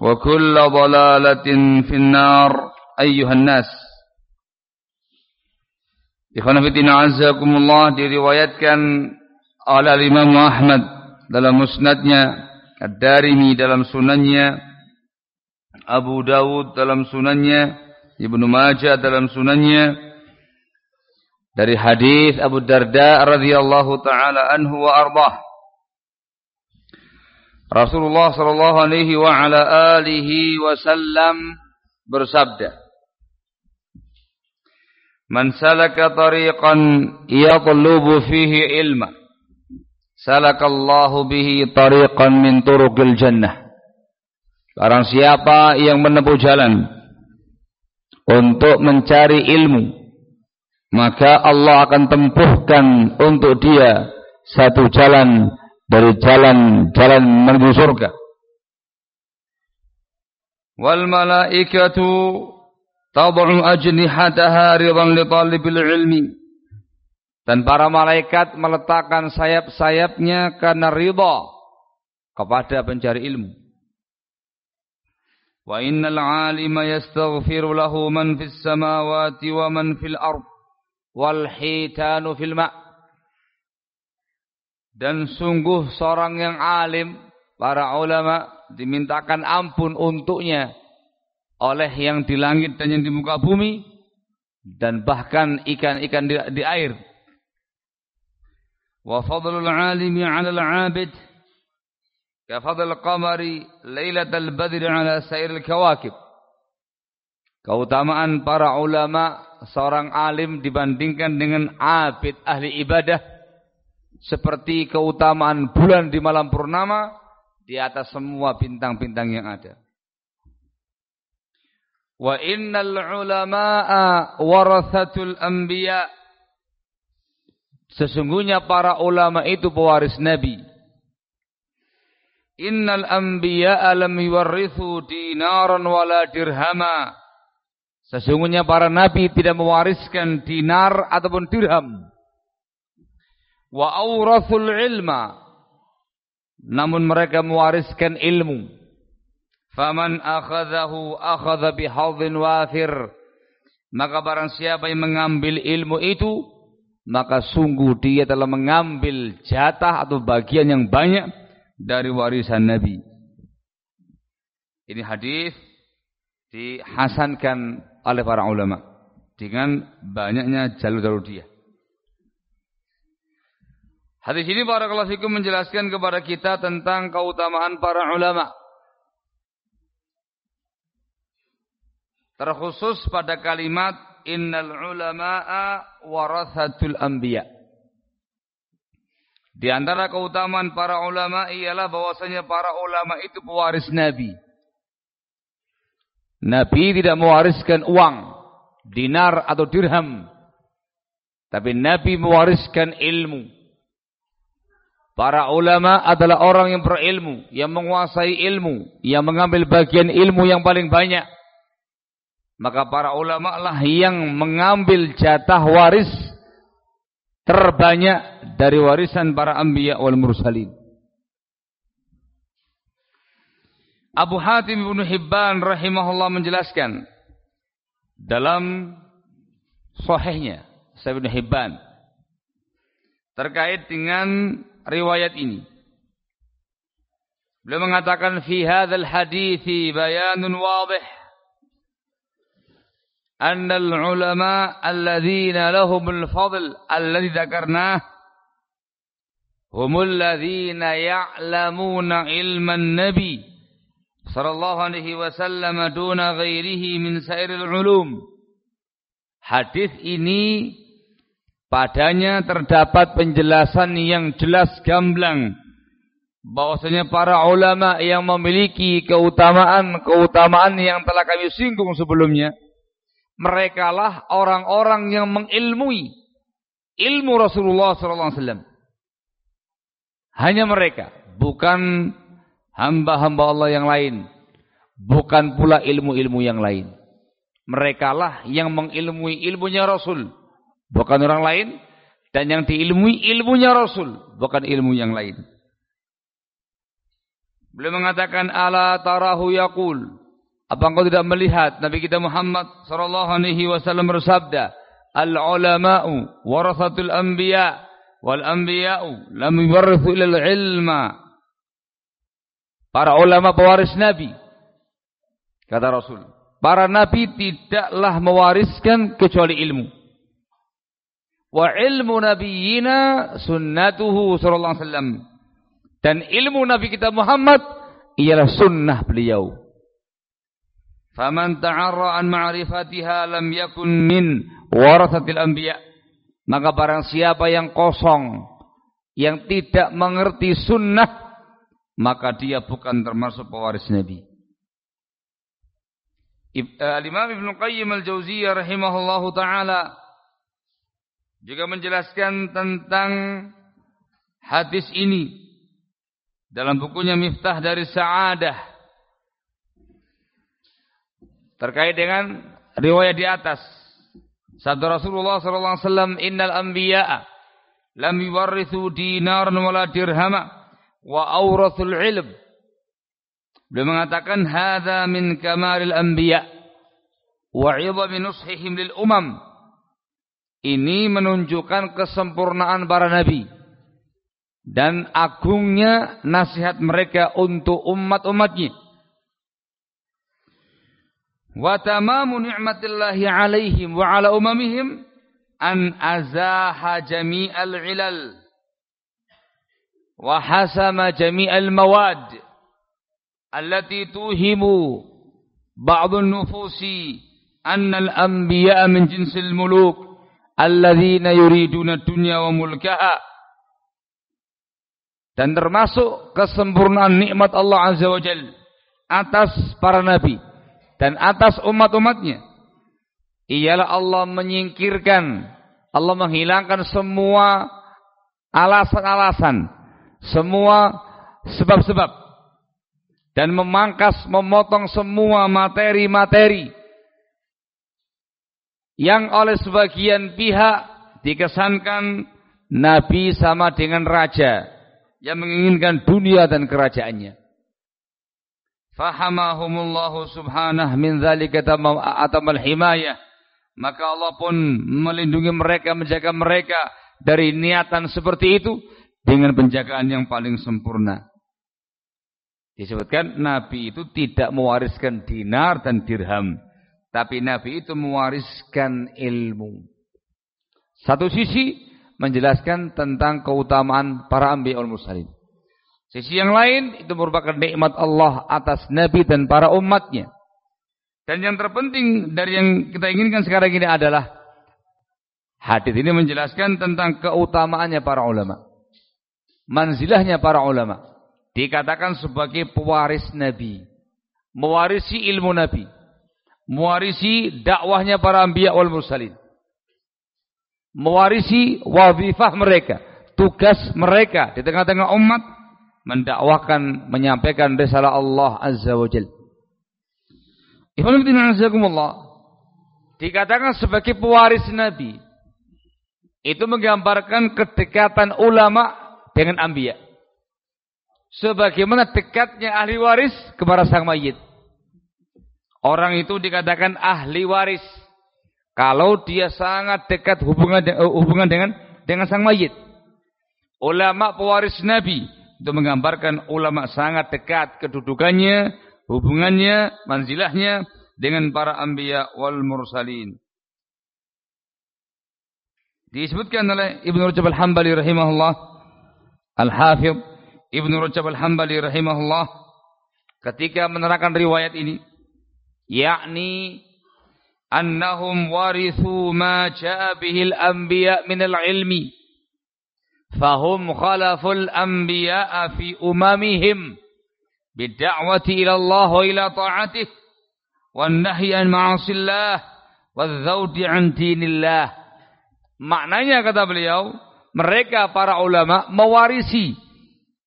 وكل ضلالة في النار أيها الناس Ikhwanafidina azakumullah diriwayatkan oleh Imam Ahmad dalam musnadnya, Ad-Darimi dalam sunannya, Abu Dawud dalam sunannya, Ibnu Majah dalam sunannya, dari hadis Abu Darda radhiyallahu taala anhu wa arbah Rasulullah sallallahu alaihi wa ala alihi wasallam bersabda Man salaka tariqan yatlubu fihi ilma salakallahu bihi tariqan min turuqil jannah. Barang siapa yang menempuh jalan untuk mencari ilmu maka Allah akan tempuhkan untuk dia satu jalan dari jalan-jalan menuju surga. Wal malaikatu tad'u ajnihataha ridan li talibil ilmi. Dan para malaikat meletakkan sayap-sayapnya karena ridha kepada pencari ilmu. Wa innal 'alima yastaghfiru lahu man fis samawati wa man fil ard wal hitanu fil ma' Dan sungguh seorang yang alim, para ulama dimintakan ampun untuknya oleh yang di langit dan yang di muka bumi dan bahkan ikan-ikan di, di air. Wa fadlul alimi 'ala al-'abid ka fadl qamari lailatal badri 'ala sairil kawakib. Keutamaan para ulama seorang alim dibandingkan dengan abid ahli ibadah seperti keutamaan bulan di malam purnama di atas semua bintang-bintang yang ada. Wa innal ulama'a warathatul anbiya. Sesungguhnya para ulama itu pewaris nabi. Innal anbiya lam yuwarrithu dinaran wala dirhama. Sesungguhnya para nabi tidak mewariskan dinar ataupun dirham wa aurathul ilma. Namun mereka mewariskan ilmu. Faman akhadhahu akhadha bihadhin wafir maka barang siapa yang mengambil ilmu itu maka sungguh dia telah mengambil jatah atau bagian yang banyak dari warisan Nabi. Ini hadis dihasankan oleh para ulama dengan banyaknya jalur-jalur dia Hadis ini para fikum menjelaskan kepada kita tentang keutamaan para ulama. terkhusus pada kalimat innal ulama'a warathatul anbiya. Di antara keutamaan para ulama ialah bahwasanya para ulama itu pewaris nabi. Nabi tidak mewariskan uang, dinar atau dirham. Tapi Nabi mewariskan ilmu. Para ulama adalah orang yang berilmu, yang menguasai ilmu, yang mengambil bagian ilmu yang paling banyak. Maka para ulama lah yang mengambil jatah waris terbanyak dari warisan para anbiya wal mursalin. Abu Hatim bin Hibban rahimahullah menjelaskan dalam sahihnya Sahih bin Hibban terkait dengan riwayat ini. Beliau mengatakan fi hadzal hadithi bayanun wadih anna al-ulama alladhina lahum al-fadl alladhi dzakarnah humul ladzina ya'lamuna ilman nabi sallallahu alaihi wasallam duna ghairihi min sairil ulum. Hadis ini Padanya terdapat penjelasan yang jelas gamblang bahwasanya para ulama yang memiliki keutamaan-keutamaan yang telah kami singgung sebelumnya mereka lah orang-orang yang mengilmui ilmu Rasulullah SAW. Hanya mereka, bukan hamba-hamba Allah yang lain, bukan pula ilmu-ilmu yang lain. Mereka lah yang mengilmui ilmunya Rasul bukan orang lain. Dan yang diilmui ilmunya Rasul. Bukan ilmu yang lain. Beliau mengatakan ala tarahu yaqul. Apa engkau tidak melihat Nabi kita Muhammad sallallahu alaihi wasallam bersabda al ulama'u warathatul anbiya wal anbiya'u lam yuwarithu ilal ilma. Para ulama pewaris nabi kata Rasul. Para nabi tidaklah mewariskan kecuali ilmu Wa ilmu nabiyina sunnatuhu sallallahu alaihi wasallam. Dan ilmu Nabi kita Muhammad ialah sunnah beliau. Faman ta'arra an ma'rifatiha lam yakun min warathatil anbiya. Maka barang siapa yang kosong, yang tidak mengerti sunnah, maka dia bukan termasuk pewaris Nabi. Al-Imam Ibn Qayyim Al-Jauziyah rahimahullahu taala juga menjelaskan tentang hadis ini. Dalam bukunya Miftah dari Sa'adah. Terkait dengan riwayat di atas. Sabda Rasulullah sallallahu alaihi wasallam innal anbiya'a lam yuwarrithu dinaran wala dirhama wa awrathul ilm. Beliau mengatakan hadza min kamalil anbiya' wa 'idhami nushihim lil umam ini menunjukkan kesempurnaan para nabi dan agungnya nasihat mereka untuk umat-umatnya. Wa tamamu ni'matillahi alaihim wa ala umamihim an azaha jami'al ilal wa hasama jami'al mawad allati tuhimu ba'd an-nufusi anna al-anbiya'a min jinsil muluk alladzina yuriduna dunya wa mulkaha. Dan termasuk kesempurnaan nikmat Allah Azza wa Jal atas para nabi dan atas umat-umatnya. Ialah Allah menyingkirkan Allah menghilangkan semua alasan-alasan semua sebab-sebab. Dan memangkas memotong semua materi-materi yang oleh sebagian pihak dikesankan Nabi sama dengan raja yang menginginkan dunia dan kerajaannya. Fahamahumullahu subhanah min dzalika atamal himayah. Maka Allah pun melindungi mereka, menjaga mereka dari niatan seperti itu dengan penjagaan yang paling sempurna. Disebutkan Nabi itu tidak mewariskan dinar dan dirham. Tapi Nabi itu mewariskan ilmu. Satu sisi menjelaskan tentang keutamaan para ambi al-mursalin. Sisi yang lain itu merupakan nikmat Allah atas Nabi dan para umatnya. Dan yang terpenting dari yang kita inginkan sekarang ini adalah hadis ini menjelaskan tentang keutamaannya para ulama. Manzilahnya para ulama. Dikatakan sebagai pewaris Nabi. Mewarisi ilmu Nabi. Mewarisi dakwahnya para anbiya wal mursalin. Mewarisi wazifah mereka. Tugas mereka di tengah-tengah umat. Mendakwakan, menyampaikan risalah Allah Azza wa Jalla. Dikatakan sebagai pewaris Nabi. Itu menggambarkan kedekatan ulama dengan ambiya. Sebagaimana dekatnya ahli waris kepada sang mayit. Orang itu dikatakan ahli waris. Kalau dia sangat dekat hubungan hubungan dengan dengan sang mayit. Ulama pewaris Nabi itu menggambarkan ulama sangat dekat kedudukannya, hubungannya, manzilahnya dengan para anbiya wal mursalin. Disebutkan oleh Ibnu Rajab Al-Hambali rahimahullah, Al-Hafidh Ibnu Rajab Al-Hambali rahimahullah ketika menerangkan riwayat ini, yakni annahum warithu ma jaa bihi al-anbiya min al-ilmi fahum khalaful anbiya fi umamihim bid'awati ila Allah wa ila ta'atih wan nahyi an ma'asillah wadh-dhawdi an dinillah. Maknanya kata beliau, mereka para ulama mewarisi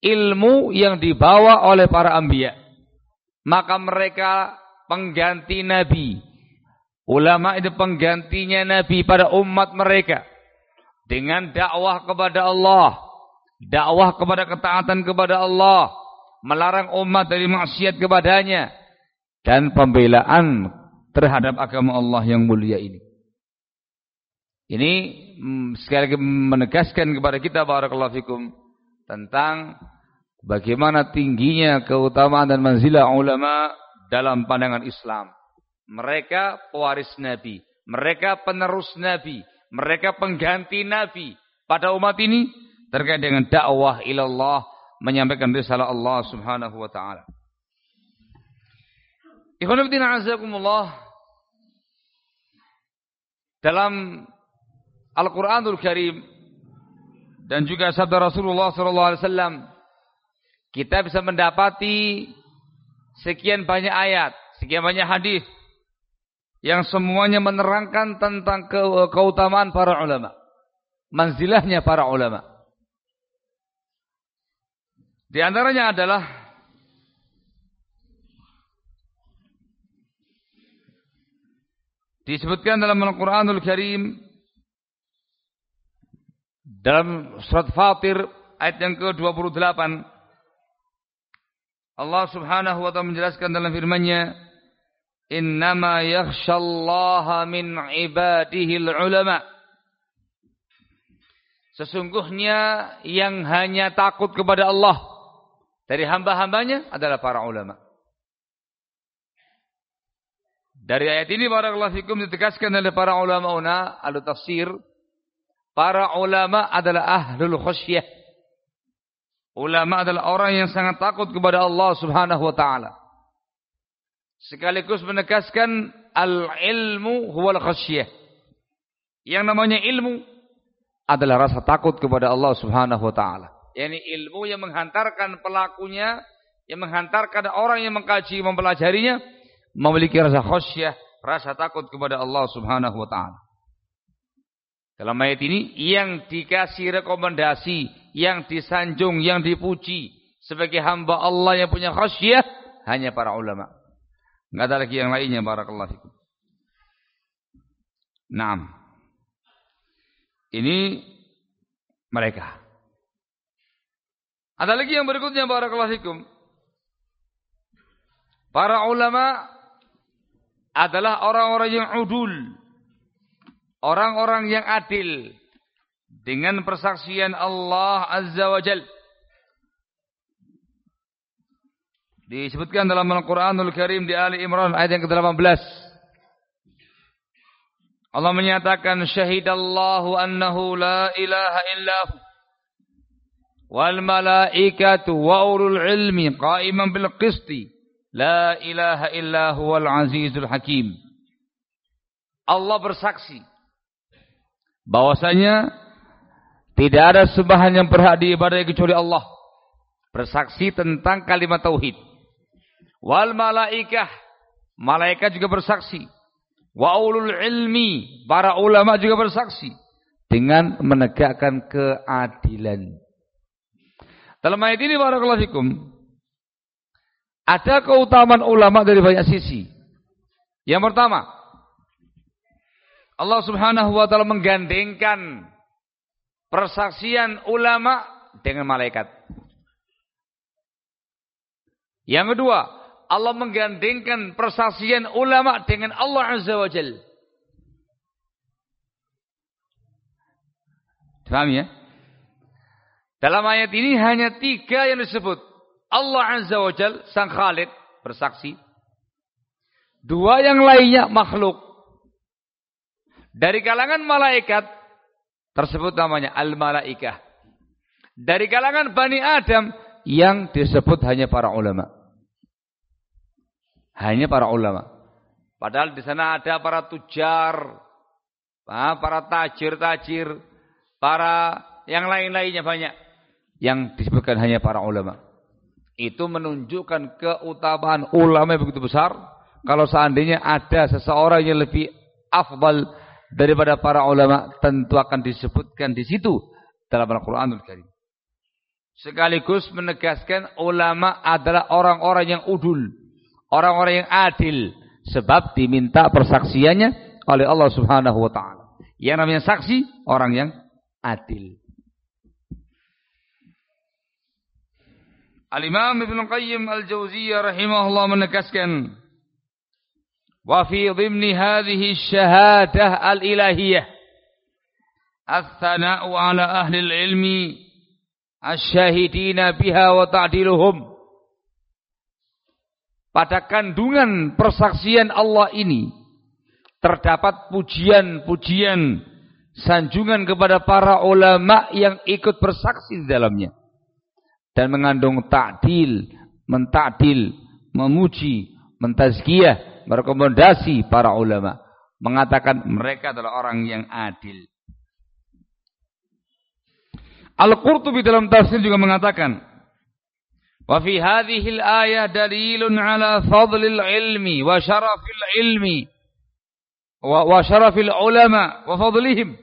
ilmu yang dibawa oleh para anbiya. Maka mereka pengganti nabi. Ulama itu penggantinya nabi pada umat mereka dengan dakwah kepada Allah, dakwah kepada ketaatan kepada Allah, melarang umat dari maksiat kepadanya dan pembelaan terhadap agama Allah yang mulia ini. Ini mm, sekali lagi menegaskan kepada kita barakallahu fikum tentang bagaimana tingginya keutamaan dan manzilah ulama dalam pandangan Islam. Mereka pewaris Nabi, mereka penerus Nabi, mereka pengganti Nabi pada umat ini terkait dengan dakwah ilallah menyampaikan risalah Allah Subhanahu wa taala. Ikhwan azakumullah dalam Al-Qur'anul Karim dan juga sabda Rasulullah wasallam kita bisa mendapati sekian banyak ayat, sekian banyak hadis yang semuanya menerangkan tentang keutamaan para ulama, manzilahnya para ulama. Di antaranya adalah disebutkan dalam Al-Qur'anul Karim dalam surat Fatir ayat yang ke-28 Allah Subhanahu wa taala menjelaskan dalam firman-Nya innama yakhshallaha min ibadihi ulama Sesungguhnya yang hanya takut kepada Allah dari hamba-hambanya adalah para ulama. Dari ayat ini barakallahu fikum ditegaskan oleh para ulama una al tafsir para ulama adalah ahlul khasyah. Ulama adalah orang yang sangat takut kepada Allah Subhanahu wa taala. Sekaligus menegaskan al-ilmu huwal khasyah. Yang namanya ilmu adalah rasa takut kepada Allah Subhanahu wa taala yakni ilmu yang menghantarkan pelakunya, yang menghantarkan orang yang mengkaji, mempelajarinya memiliki rasa khasyah, rasa takut kepada Allah Subhanahu wa taala. Dalam ayat ini yang dikasih rekomendasi, yang disanjung, yang dipuji sebagai hamba Allah yang punya khasyah hanya para ulama. Enggak ada lagi yang lainnya barakallahu fikum. Naam. Ini mereka. Ada lagi yang berikutnya barakallahu fikum. Para ulama adalah orang-orang yang udul. Orang-orang yang adil dengan persaksian Allah Azza wa Jal. Disebutkan dalam Al-Quranul Karim di Ali Imran ayat yang ke-18. Allah menyatakan syahidallahu annahu la ilaha illahu wal malaikatu wa ulul ilmi qa'iman bil qisti La ilaha illa huwal azizul hakim. Allah bersaksi bahwasanya tidak ada sembahan yang berhak diibadai kecuali Allah. Bersaksi tentang kalimat tauhid. Wal malaikah, malaikat juga bersaksi. Wa ulul ilmi, para ulama juga bersaksi dengan menegakkan keadilan. Dalam ayat ini barakallahu fikum ada keutamaan ulama dari banyak sisi. Yang pertama, Allah Subhanahu wa taala menggandengkan persaksian ulama dengan malaikat. Yang kedua, Allah menggandengkan persaksian ulama dengan Allah Azza wa Jalla. Paham ya? Dalam ayat ini hanya tiga yang disebut. Allah Azza wa Jal, Sang Khalid, bersaksi. Dua yang lainnya makhluk. Dari kalangan malaikat, tersebut namanya Al-Malaikah. Dari kalangan Bani Adam, yang disebut hanya para ulama. Hanya para ulama. Padahal di sana ada para tujar, para tajir-tajir, para yang lain-lainnya banyak yang disebutkan hanya para ulama. Itu menunjukkan keutamaan ulama yang begitu besar. Kalau seandainya ada seseorang yang lebih afdal daripada para ulama, tentu akan disebutkan di situ dalam Al-Quranul Karim. Sekaligus menegaskan ulama adalah orang-orang yang udul, orang-orang yang adil, sebab diminta persaksiannya oleh Allah Subhanahu wa taala. Yang namanya saksi orang yang adil. Al-Imam Ibn Qayyim Al-Jauziyah rahimahullah menegaskan wa fi dhimni hadhihi الإلهية al-ilahiyah. As-sana'u ala ahli al-ilmi biha wa ta'diluhum. Pada kandungan persaksian Allah ini terdapat pujian-pujian sanjungan kepada para ulama yang ikut bersaksi di dalamnya. Dan mengandung ta'dil, mentakdil, memuji, mentazkiyah merekomendasi para ulama, mengatakan mereka adalah orang yang adil. Al-Qurtubi dalam tafsir juga mengatakan, "Wa fi hadhihi al-ayah dalilun ala fadlil ilmi wa syarafil ilmi wa, wa syarafil ulama wa fadlihim."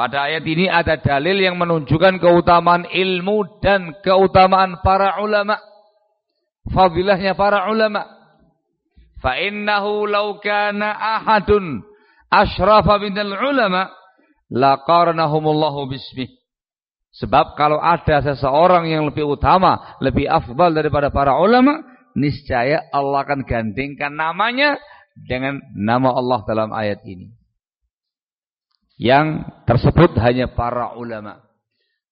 Pada ayat ini ada dalil yang menunjukkan keutamaan ilmu dan keutamaan para ulama. Fadilahnya para ulama. Fa innahu law kana ahadun asyrafa minal ulama laqarnahumullahu bismih. Sebab kalau ada seseorang yang lebih utama, lebih afdal daripada para ulama, niscaya Allah akan gandingkan namanya dengan nama Allah dalam ayat ini yang tersebut hanya para ulama.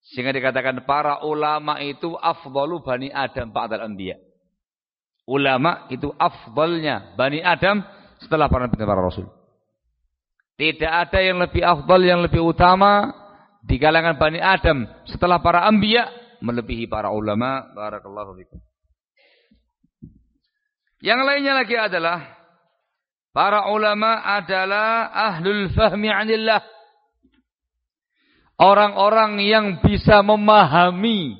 Sehingga dikatakan para ulama itu afdalu bani Adam ba'dal anbiya. Ulama itu afdalnya bani Adam setelah para nabi para rasul. Tidak ada yang lebih afdal, yang lebih utama di kalangan bani Adam setelah para anbiya melebihi para ulama. Barakallahu fikum. Yang lainnya lagi adalah para ulama adalah ahlul fahmi anillah orang-orang yang bisa memahami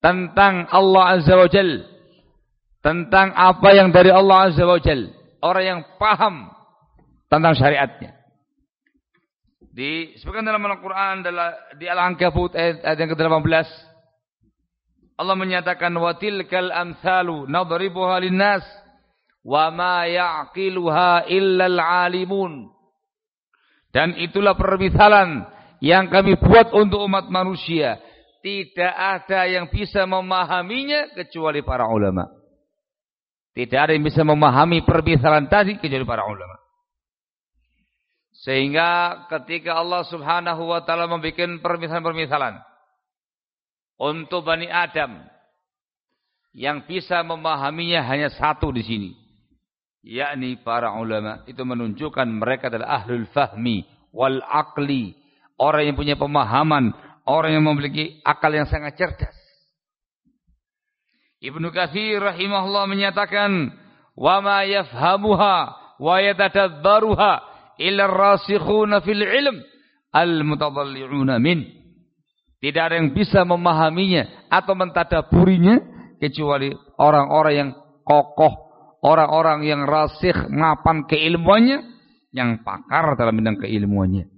tentang Allah Azza wa Jal, tentang apa yang dari Allah Azza wa Jal, orang yang paham tentang syariatnya. Disebutkan dalam Al-Quran di Al-Ankabut ayat, ayat yang ke-18 Allah menyatakan wa tilkal amsalu nadribuha linnas wa ma ya'qiluha illa al-alimun dan itulah permisalan yang kami buat untuk umat manusia. Tidak ada yang bisa memahaminya kecuali para ulama. Tidak ada yang bisa memahami permisalan tadi kecuali para ulama. Sehingga ketika Allah subhanahu wa ta'ala membuat permisalan-permisalan. Untuk Bani Adam. Yang bisa memahaminya hanya satu di sini. Yakni para ulama. Itu menunjukkan mereka adalah ahlul fahmi wal aqli orang yang punya pemahaman, orang yang memiliki akal yang sangat cerdas. Ibnu Katsir rahimahullah menyatakan, "Wa ma yafhamuha wa yatadabbaruha illa ar-rasikhuna fil ilm al-mutadalli'una min." Tidak ada yang bisa memahaminya atau mentadaburinya kecuali orang-orang yang kokoh, orang-orang yang rasih mapan keilmuannya, yang pakar dalam bidang keilmuannya.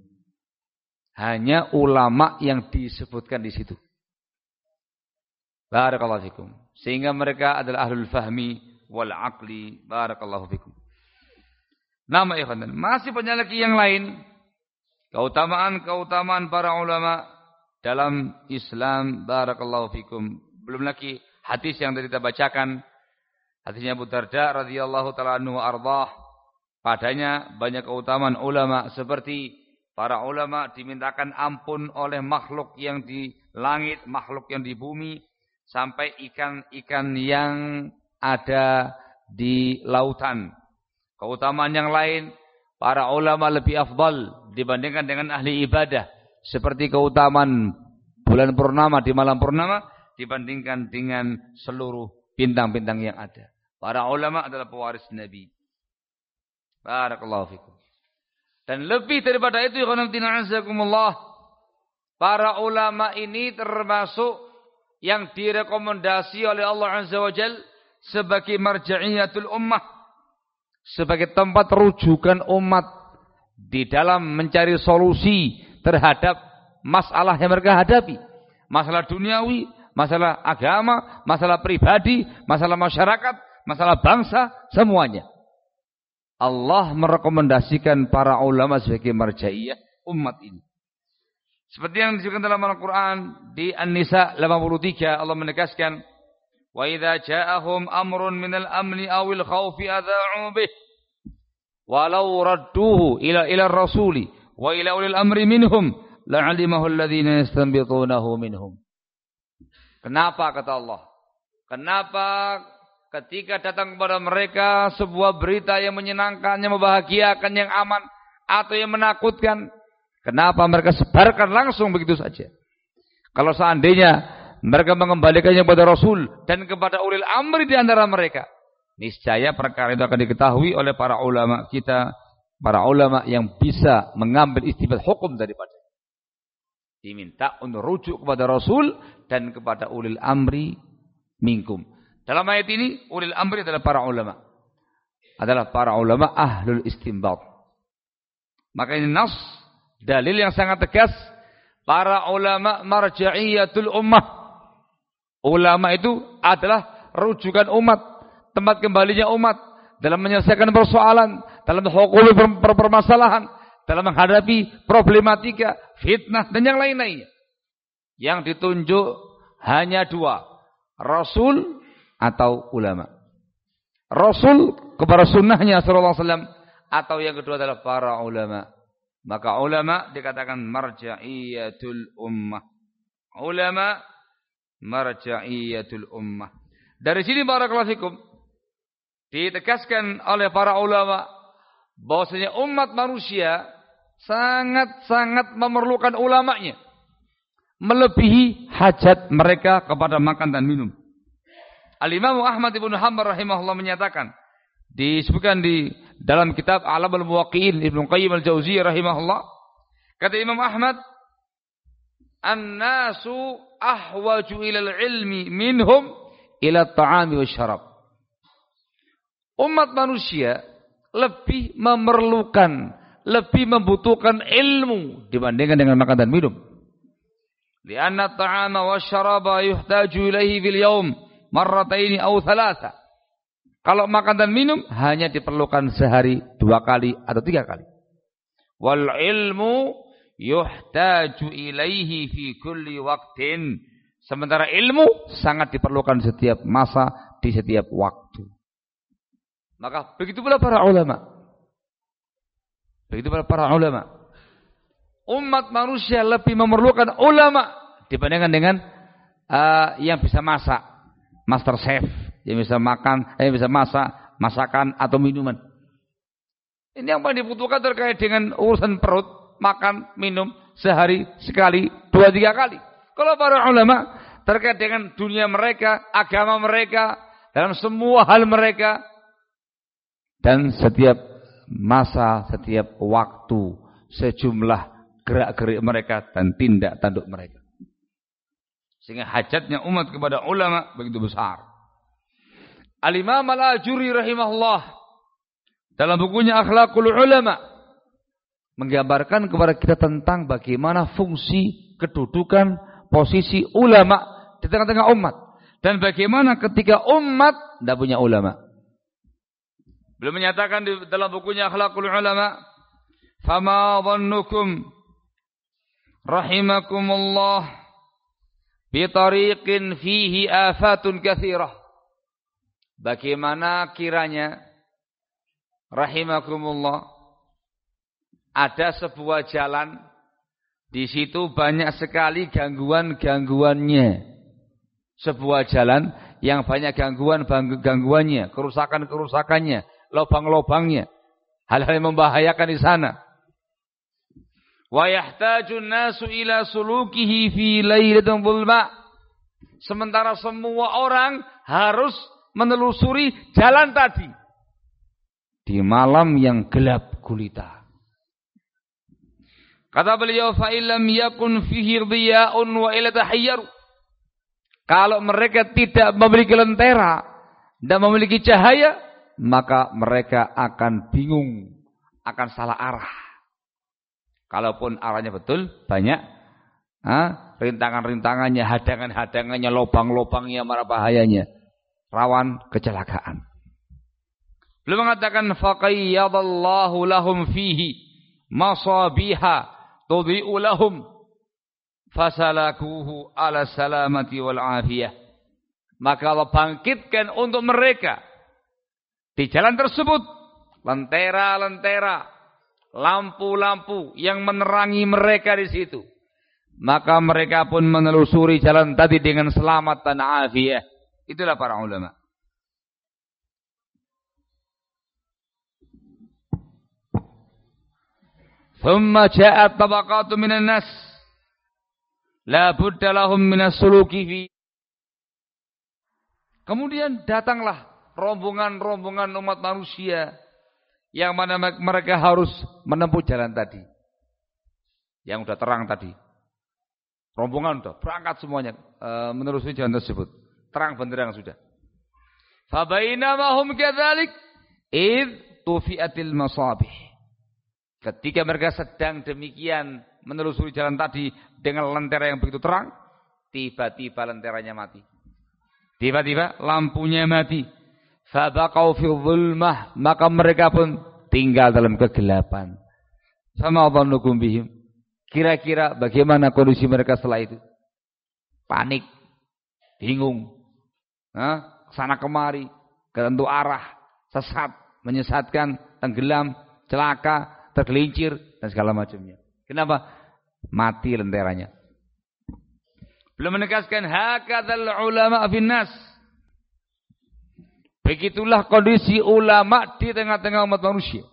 Hanya ulama yang disebutkan di situ. Barakallahu fikum. Sehingga mereka adalah ahlul fahmi wal aqli. Barakallahu fikum. Nama ikhwan. Masih banyak lagi yang lain. Keutamaan-keutamaan para ulama dalam Islam. Barakallahu fikum. Belum lagi hadis yang tadi kita bacakan. Hadisnya Abu Darda radhiyallahu taala anhu ardah. Padanya banyak keutamaan ulama seperti para ulama dimintakan ampun oleh makhluk yang di langit, makhluk yang di bumi, sampai ikan-ikan yang ada di lautan. Keutamaan yang lain, para ulama lebih afdal dibandingkan dengan ahli ibadah. Seperti keutamaan bulan purnama di malam purnama dibandingkan dengan seluruh bintang-bintang yang ada. Para ulama adalah pewaris Nabi. Barakallahu fikum. Dan lebih daripada itu, para ulama ini termasuk yang direkomendasi oleh Allah Azza wa Jal sebagai marja'iyatul ummah sebagai tempat rujukan umat di dalam mencari solusi terhadap masalah yang mereka hadapi. Masalah duniawi, masalah agama, masalah pribadi, masalah masyarakat, masalah bangsa, semuanya. Allah merekomendasikan para ulama sebagai marja'iyah umat ini seperti yang disebutkan dalam Al-Quran di An-Nisa 83 Allah menegaskan Wa idza ja'ahum amrun minal amni awil khawfi adha'u bih. Walau radduhu ila ila rasuli wa ila ulil amri minhum la'alimahu alladhina yastanbitunahu minhum. Kenapa kata Allah? Kenapa ketika datang kepada mereka sebuah berita yang menyenangkan, yang membahagiakan, yang aman atau yang menakutkan Kenapa mereka sebarkan langsung begitu saja? Kalau seandainya mereka mengembalikannya kepada Rasul dan kepada ulil amri di antara mereka, niscaya perkara itu akan diketahui oleh para ulama kita, para ulama yang bisa mengambil istibat hukum daripada diminta untuk rujuk kepada Rasul dan kepada ulil amri minkum. Dalam ayat ini ulil amri adalah para ulama. Adalah para ulama ahlul istimbat. Maka ini nas Dalil yang sangat tegas para ulama marja'iyatul ummah. Ulama itu adalah rujukan umat, tempat kembalinya umat dalam menyelesaikan persoalan, dalam hukum permasalahan, dalam menghadapi problematika, fitnah dan yang lain-lainnya. Yang ditunjuk hanya dua, Rasul atau ulama. Rasul kepada sunnahnya Alaihi Wasallam atau yang kedua adalah para ulama. Maka ulama dikatakan marja'iyatul ummah. Ulama marja'iyatul ummah. Dari sini barakallahu fikum ditegaskan oleh para ulama bahwasanya umat manusia sangat-sangat memerlukan ulamanya melebihi hajat mereka kepada makan dan minum. Al-Imam Ahmad ibn Hanbal rahimahullah menyatakan disebutkan di dalam kitab Alam al-Muwaqqi'in Ibnu Qayyim al-Jauziyah rahimahullah kata Imam Ahmad an-nasu ahwaju ila al-ilmi minhum ila at-ta'ami wasyarab umat manusia lebih memerlukan lebih membutuhkan ilmu dibandingkan dengan makan dan minum. Lianna at-ta'ama wasyaraba yuhtaju ilaihi fil yawm marrataini aw thalatha kalau makan dan minum hanya diperlukan sehari dua kali atau tiga kali. Wal ilmu yuhtaju ilaihi fi kulli waktin. Sementara ilmu sangat diperlukan setiap masa, di setiap waktu. Maka begitu pula para ulama. Begitu pula para ulama. Umat manusia lebih memerlukan ulama dibandingkan dengan uh, yang bisa masak, master chef yang bisa makan, eh bisa masak, masakan atau minuman. Ini yang paling dibutuhkan terkait dengan urusan perut, makan, minum sehari sekali, dua tiga kali. Kalau para ulama terkait dengan dunia mereka, agama mereka, dalam semua hal mereka. Dan setiap masa, setiap waktu, sejumlah gerak-gerik mereka dan tindak tanduk mereka. Sehingga hajatnya umat kepada ulama begitu besar. Al-Imam Al-Ajuri rahimahullah dalam bukunya Akhlaqul Ulama menggambarkan kepada kita tentang bagaimana fungsi kedudukan posisi ulama di tengah-tengah umat dan bagaimana ketika umat tidak punya ulama. Belum menyatakan di dalam bukunya Akhlaqul Ulama, "Fama dhannukum rahimakumullah bi tariqin fihi afatun katsirah." Bagaimana kiranya rahimakumullah ada sebuah jalan di situ banyak sekali gangguan-gangguannya. Sebuah jalan yang banyak gangguan-gangguannya, kerusakan-kerusakannya, lubang-lubangnya, hal-hal yang membahayakan di sana. Wa yahtajun nasu ila sulukihi fi lailatin dhulma. Sementara semua orang harus menelusuri jalan tadi di malam yang gelap gulita. Kata beliau, "Fa'ilam yakun fihi dhiya'un wa ila tahayyaru." Kalau mereka tidak memiliki lentera dan memiliki cahaya, maka mereka akan bingung, akan salah arah. Kalaupun arahnya betul, banyak rintangan-rintangannya, hadangan-hadangannya, lubang-lubangnya, marah bahayanya rawan kecelakaan. Belum mengatakan faqayyadallahu lahum fihi masabiha tudhi'u lahum fasalakuhu ala salamati wal afiyah. Maka Allah bangkitkan untuk mereka di jalan tersebut lentera-lentera, lampu-lampu yang menerangi mereka di situ. Maka mereka pun menelusuri jalan tadi dengan selamat dan afiyah. Itulah para ulama. ثم جاءت طبقات من الناس لا بد لهم من السلوك في Kemudian datanglah rombongan-rombongan umat manusia yang mana mereka harus menempuh jalan tadi. Yang sudah terang tadi. Rombongan sudah berangkat semuanya e, menelusuri jalan tersebut. Terang benderang sudah. Fabainama hum kadzalik id tufiatil masabih. Ketika mereka sedang demikian menelusuri jalan tadi dengan lentera yang begitu terang, tiba-tiba lenteranya mati. Tiba-tiba lampunya mati. Fabaqau fi dhulmah, maka mereka pun tinggal dalam kegelapan. Sama dhannukum bihim. Kira-kira bagaimana kondisi mereka setelah itu? Panik, bingung, Nah, sana kemari, ketentu arah, sesat, menyesatkan, tenggelam, celaka, tergelincir dan segala macamnya. Kenapa? Mati lenteranya. Belum menegaskan hakadzal ulama finnas. Begitulah kondisi ulama di tengah-tengah umat manusia.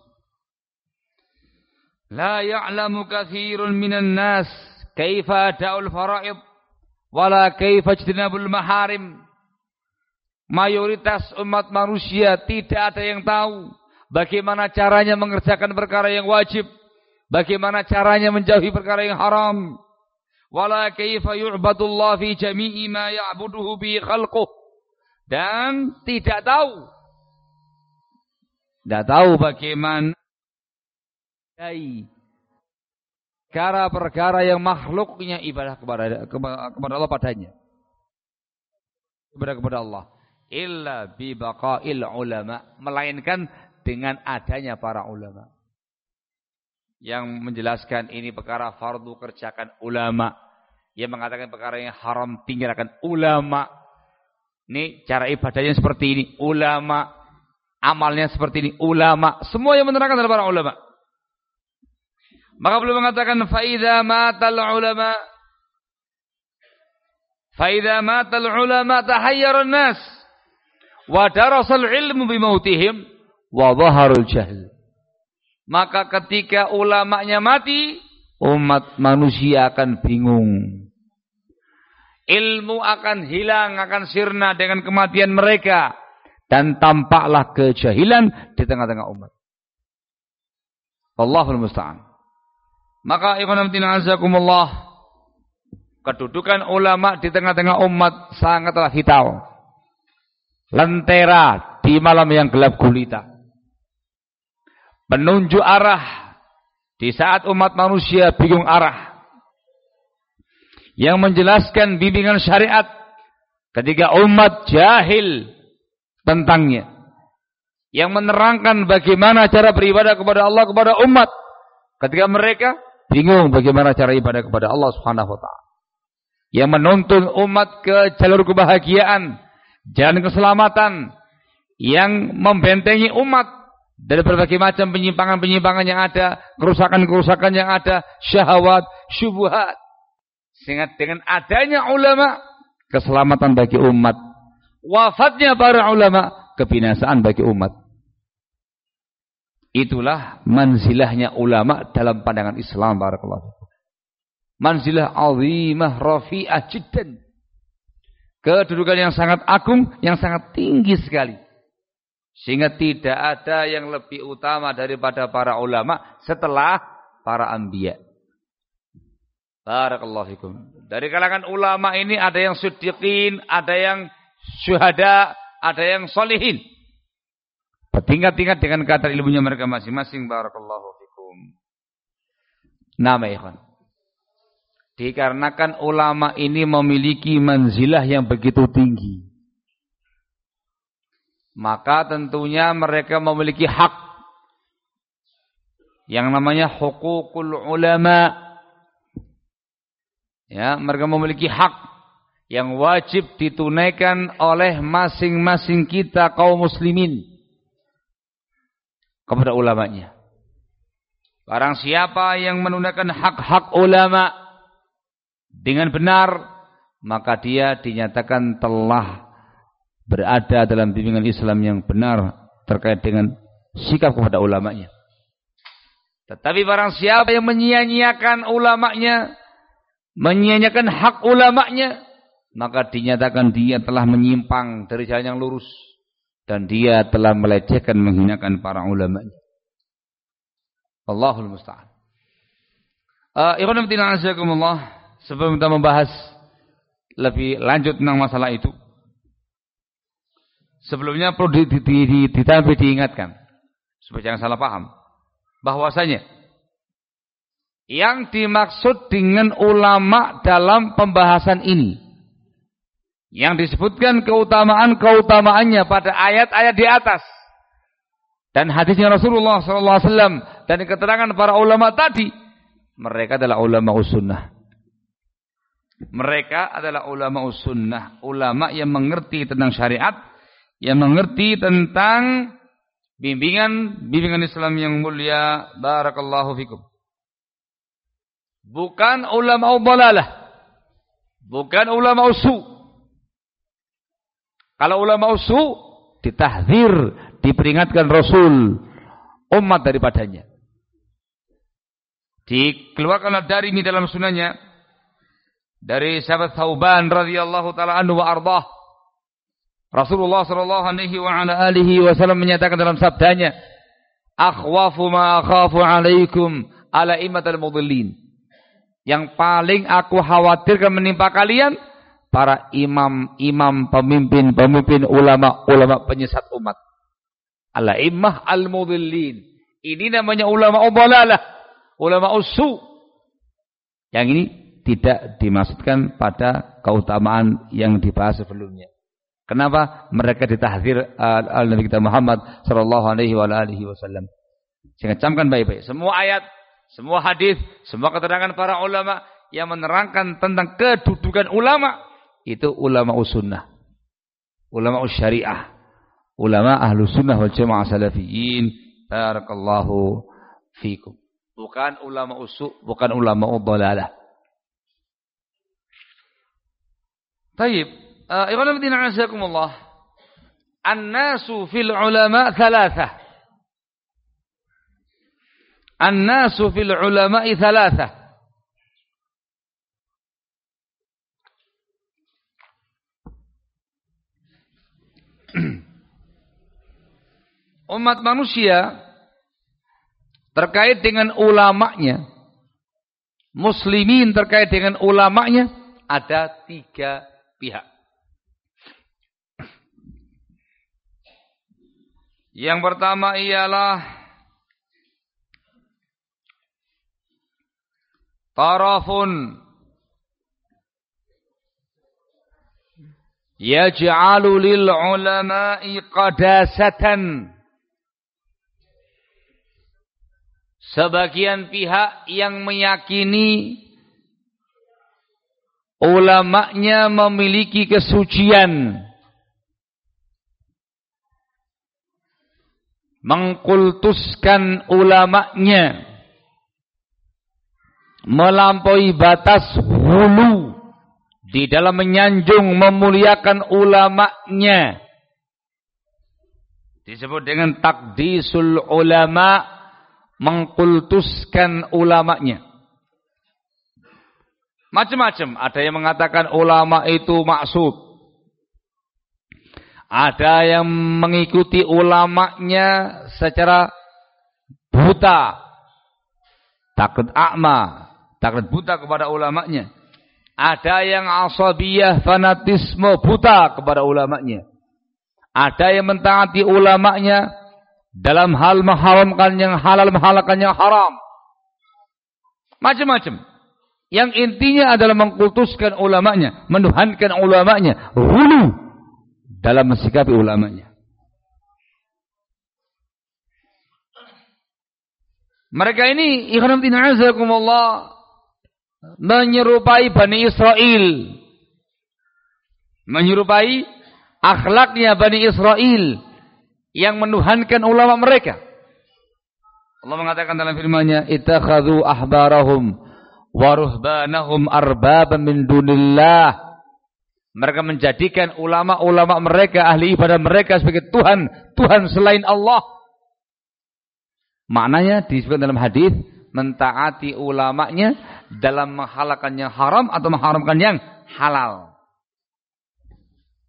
La ya'lamu kathirun minan nas kaifa da'ul fara'id wala kaifa ijtinabul maharim mayoritas umat manusia tidak ada yang tahu bagaimana caranya mengerjakan perkara yang wajib, bagaimana caranya menjauhi perkara yang haram. Wala kaifa yu'badullah fi jami'i ma ya'buduhu bi khalquh. Dan tidak tahu. Tidak tahu bagaimana perkara-perkara yang makhluknya ibadah kepada kepada Allah padanya. Ibadah kepada Allah illa bi baqail ulama melainkan dengan adanya para ulama. Yang menjelaskan ini perkara fardu kerjakan ulama. Yang mengatakan perkara yang haram tinggalkan ulama. Ini cara ibadahnya seperti ini ulama. Amalnya seperti ini ulama. Semua yang menerangkan adalah para ulama. Maka belum mengatakan faida matal ulama. Faida matal ulama tahayyarun nas wa darasal ilmu bimautihim wa dhaharul jahl. Maka ketika ulamanya mati, umat manusia akan bingung. Ilmu akan hilang, akan sirna dengan kematian mereka. Dan tampaklah kejahilan di tengah-tengah umat. Allahul Musta'an. Maka ikhwanatin azakumullah. Kedudukan ulama di tengah-tengah umat sangatlah vital. Lentera di malam yang gelap gulita. Penunjuk arah di saat umat manusia bingung arah. Yang menjelaskan bimbingan syariat ketika umat jahil tentangnya. Yang menerangkan bagaimana cara beribadah kepada Allah kepada umat ketika mereka bingung bagaimana cara ibadah kepada Allah Subhanahu wa taala. Yang menuntun umat ke jalur kebahagiaan jalan keselamatan yang membentengi umat dari berbagai macam penyimpangan-penyimpangan yang ada, kerusakan-kerusakan yang ada, syahwat, syubhat. Sehingga dengan adanya ulama, keselamatan bagi umat. Wafatnya para ulama, kebinasaan bagi umat. Itulah manzilahnya ulama dalam pandangan Islam barakallahu Manzilah azimah rafi'ah jiddan. Kedudukan yang sangat agung, yang sangat tinggi sekali. Sehingga tidak ada yang lebih utama daripada para ulama setelah para anbiya. Barakallahu fikum. Dari kalangan ulama ini ada yang siddiqin, ada yang syuhada, ada yang solihin. Bertingkat-tingkat dengan kadar ilmunya mereka masing-masing. Barakallahu fikum. Nama ikhwan. Dikarenakan ulama ini memiliki manzilah yang begitu tinggi. Maka tentunya mereka memiliki hak. Yang namanya hukukul ulama' Ya, mereka memiliki hak yang wajib ditunaikan oleh masing-masing kita kaum muslimin kepada ulamanya. Barang siapa yang menunaikan hak-hak ulama dengan benar, maka dia dinyatakan telah berada dalam bimbingan Islam yang benar terkait dengan sikap kepada ulamanya. Tetapi barang siapa yang menyia-nyiakan ulamanya, menyia-nyiakan hak ulamanya, maka dinyatakan dia telah menyimpang dari jalan yang lurus dan dia telah melecehkan menghinakan para ulamanya. Allahul musta'an. Uh, Ikhwan azakumullah, sebelum kita membahas lebih lanjut tentang masalah itu, sebelumnya perlu di, di, di, di, di, diingatkan supaya jangan salah paham bahwasanya yang dimaksud dengan ulama dalam pembahasan ini. Yang disebutkan keutamaan-keutamaannya pada ayat-ayat di atas. Dan hadisnya Rasulullah SAW dan keterangan para ulama tadi. Mereka adalah ulama sunnah. Mereka adalah ulama sunnah. Ulama yang mengerti tentang syariat. Yang mengerti tentang bimbingan bimbingan Islam yang mulia. Barakallahu fikum. Bukan ulama dhalalah. Bukan ulama usu. Kalau ulama usu ditahdir, diperingatkan Rasul umat daripadanya. Dikeluarkan dari ini dalam sunanya dari sahabat Thauban radhiyallahu taala anhu wa ardah. Rasulullah sallallahu alaihi wa ala alihi wasallam menyatakan dalam sabdanya, "Akhwafu ma akhafu alaikum ala imatal mudhillin." Yang paling aku khawatirkan menimpa kalian para imam-imam, pemimpin-pemimpin ulama-ulama penyesat umat. Al-immah al-mudhillin. Ini namanya ulama ubalalah, ulama usu. Yang ini tidak dimaksudkan pada keutamaan yang dibahas sebelumnya. Kenapa? Mereka ditahdir al-Nabi kita Muhammad sallallahu alaihi wasallam. Sehingga camkan baik-baik. Semua ayat semua hadis, semua keterangan para ulama yang menerangkan tentang kedudukan ulama itu ulama usunnah. Ulama syariah. Ulama ahlu sunnah wal jamaah salafiyin. Barakallahu fikum. Bukan ulama usu, bukan ulama udhalalah. Baik. Eh, ikhwan fillah azakumullah. An-nasu fil ulama thalatha. An-nasu fil ulama thalatha. Umat manusia terkait dengan ulamanya, muslimin terkait dengan ulamanya ada tiga pihak. Yang pertama ialah tarafun yaj'alu lil ulama'i qadasatan sebagian pihak yang meyakini ulamanya memiliki kesucian. Mengkultuskan ulamanya. Melampaui batas hulu. Di dalam menyanjung memuliakan ulamanya. Disebut dengan takdisul ulama mengkultuskan ulamanya macam-macam ada yang mengatakan ulama itu maksud ada yang mengikuti ulamanya secara buta. Takut akma. Takut buta kepada ulamanya. Ada yang asabiyah fanatisme buta kepada ulamanya. Ada yang mentaati ulamanya dalam hal mengharamkan yang halal, menghalalkan yang haram. Macam-macam. Yang intinya adalah mengkultuskan ulamanya, menuhankan ulamanya. Hulu dalam mensikapi ulamanya. Mereka ini ikhwan azakumullah menyerupai Bani Israel. Menyerupai akhlaknya Bani Israel yang menuhankan ulama mereka. Allah mengatakan dalam firman-Nya, "Ittakhadhu ahbarahum wa ruhbanahum arbaban min dunillah." Mereka menjadikan ulama-ulama mereka, ahli ibadah mereka sebagai Tuhan, Tuhan selain Allah. Maknanya disebutkan dalam hadis mentaati ulamanya dalam menghalalkan yang haram atau mengharamkan yang halal.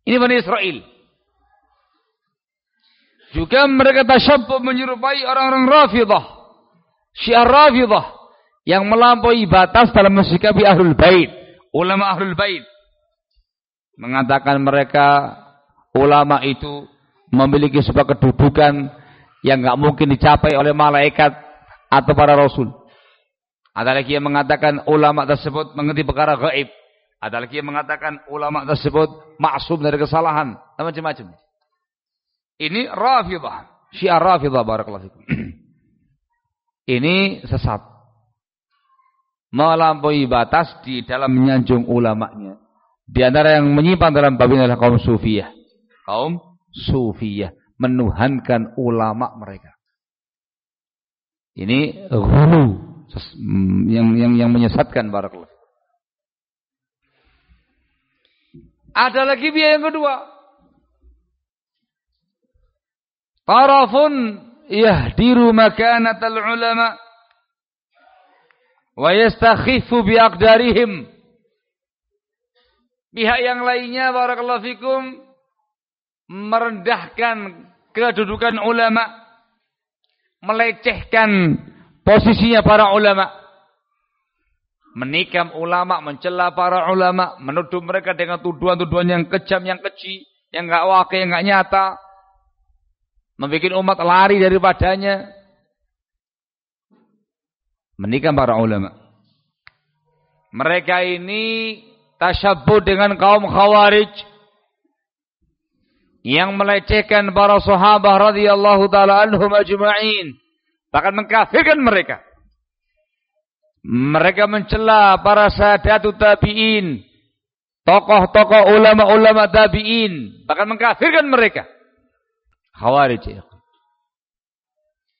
Ini Bani Israel. Juga mereka tasyabbuh menyerupai orang-orang Rafidah. Syiar Rafidah yang melampaui batas dalam mensikapi Ahlul Bait, ulama Ahlul Bait mengatakan mereka ulama itu memiliki sebuah kedudukan yang nggak mungkin dicapai oleh malaikat atau para rasul. Ada lagi yang mengatakan ulama tersebut mengerti perkara gaib. Ada lagi yang mengatakan ulama tersebut maksum dari kesalahan. Macam-macam. Ini rafidah. Syiar rafidah barakallahu. Ini sesat. Melampaui batas di dalam menyanjung ulamanya. Di antara yang menyimpang dalam bab ini adalah kaum sufiyah. Kaum sufiyah. Menuhankan ulama mereka. Ini gulu. Yang, yang, yang menyesatkan barakallah. Ada lagi biaya yang kedua. Tarafun yahdiru makanatal ulama wa yastakhifu biaqdarihim. Pihak yang lainnya barakallahu fikum merendahkan kedudukan ulama, melecehkan posisinya para ulama, menikam ulama, mencela para ulama, menuduh mereka dengan tuduhan-tuduhan yang kejam, yang keji, yang enggak wakil, yang enggak nyata, membuat umat lari daripadanya, menikam para ulama. Mereka ini tasyabbuh dengan kaum khawarij yang melecehkan para sahabat radhiyallahu taala anhum ajma'in. Bahkan mengkafirkan mereka. Mereka mencela para sahadat tabi'in tokoh-tokoh ulama-ulama tabi'in bahkan mengkafirkan mereka. Khawarij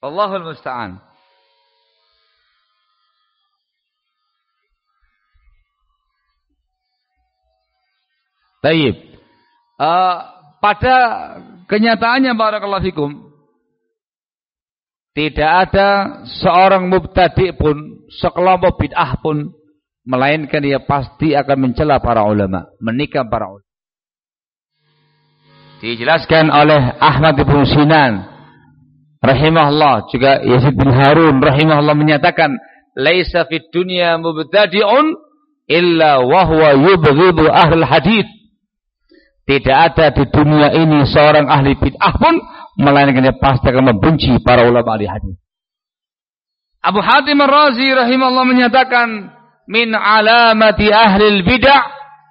Allahul musta'an Taib. Uh, pada kenyataannya barakallahu fikum tidak ada seorang mubtadi pun, sekelompok bid'ah pun melainkan dia pasti akan mencela para ulama, menikam para ulama. Dijelaskan oleh Ahmad bin Sinan rahimahullah juga Yazid bin Harun rahimahullah menyatakan laisa fid dunya mubtadi'un illa wa huwa yubghidu ahlul hadith. Tidak ada di dunia ini seorang ahli bid'ah pun melainkan dia pasti akan membenci para ulama ahli hadis. Abu Hatim Ar-Razi rahimahullah menyatakan min alamati ahli bid'ah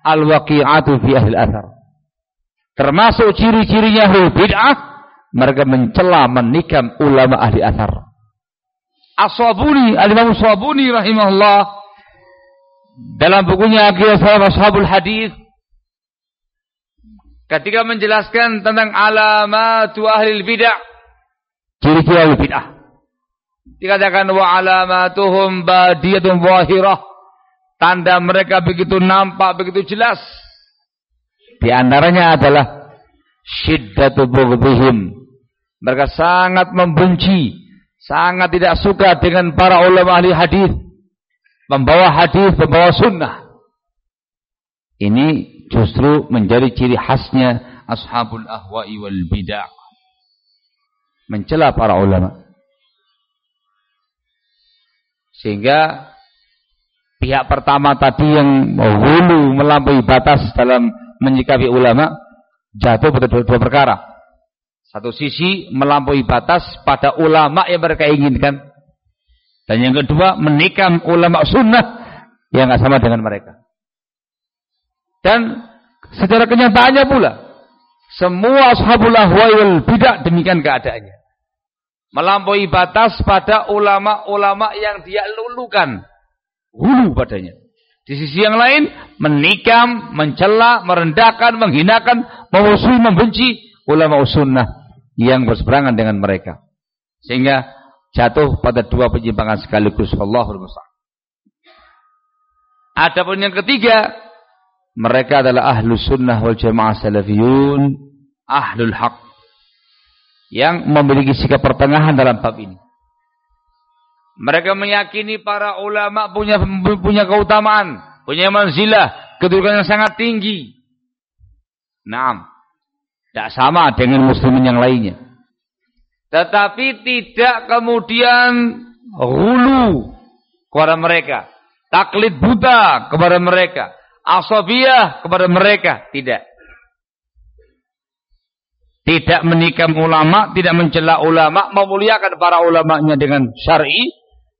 al-waqi'atu fi ahli athar. Termasuk ciri-cirinya ahli bid'ah, mereka mencela menikam ulama ahli athar. As-Sabuni, Al-Imam Sabuni rahimahullah dalam bukunya Aqidah Ashabul Hadis ketika menjelaskan tentang alamatu ahli bid'ah. Ciri-ciri ahli bid'ah. Dikatakan wa alamatuhum badiyatun zahirah tanda mereka begitu nampak begitu jelas. Di antaranya adalah syiddatu bughdihim. Mereka sangat membenci, sangat tidak suka dengan para ulama ahli hadis, membawa hadis, membawa sunnah. Ini justru menjadi ciri khasnya ashabul ahwa'i wal bid'ah. Mencela para ulama. Sehingga pihak pertama tadi yang hulu melampaui batas dalam menyikapi ulama jatuh pada dua, dua perkara. Satu sisi melampaui batas pada ulama yang mereka inginkan. Dan yang kedua menikam ulama sunnah yang nggak sama dengan mereka. Dan secara kenyataannya pula semua ashabul ahwai wal bidah demikian keadaannya. Melampaui batas pada ulama-ulama yang dia lulukan. Hulu padanya. Di sisi yang lain, menikam, mencela, merendahkan, menghinakan, memusuhi, membenci ulama sunnah yang berseberangan dengan mereka. Sehingga jatuh pada dua penyimpangan sekaligus. Allahul Musta'an. Adapun yang ketiga, mereka adalah ahlu sunnah wal jamaah salafiyun, ahlul haq. Yang memiliki sikap pertengahan dalam bab ini. Mereka meyakini para ulama punya punya keutamaan, punya manzilah, kedudukan yang sangat tinggi. Naam. Tidak sama dengan muslimin yang lainnya. Tetapi tidak kemudian hulu kepada mereka. Taklid buta kepada mereka. Asabiyah kepada mereka. Tidak. Tidak menikam ulama, tidak mencela ulama, memuliakan para ulamanya dengan syar'i,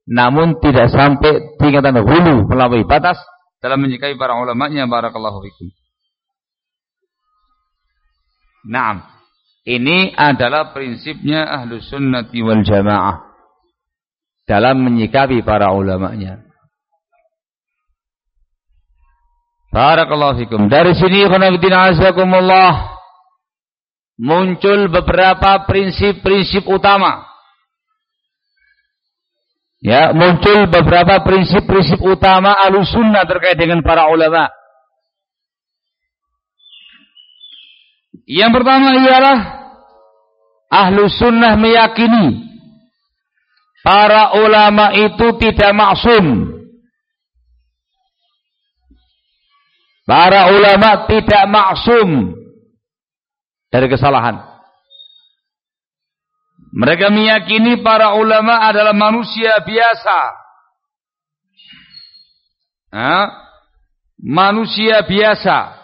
namun tidak sampai tingkatan hulu melampaui batas dalam menyikapi para ulamanya barakallahu fikum. Naam. Ini adalah prinsipnya ahlu sunnati wal jamaah dalam menyikapi para ulamanya. Barakallahu fikum. Dari sini khonafidina azakumullah muncul beberapa prinsip-prinsip utama ya muncul beberapa prinsip-prinsip utama alusunnah terkait dengan para ulama. Yang pertama ialah ahlu sunnah meyakini para ulama itu tidak maksum. Para ulama tidak maksum dari kesalahan. Mereka meyakini para ulama adalah manusia biasa. Manusia biasa.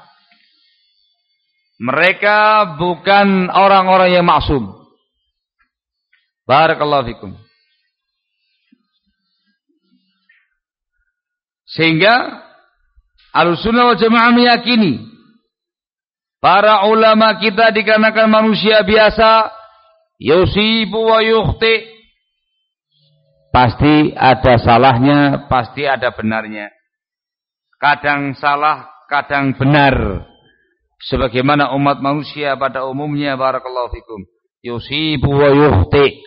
Mereka bukan orang-orang yang maksum. Barakallahu fikum. Sehingga Al-Sunnah wal Jamaah meyakini para ulama kita dikarenakan manusia biasa yusibu wa yukhti pasti ada salahnya pasti ada benarnya. Kadang salah kadang benar. Sebagaimana umat manusia pada umumnya barakallahu fikum yusibu wa yukhti.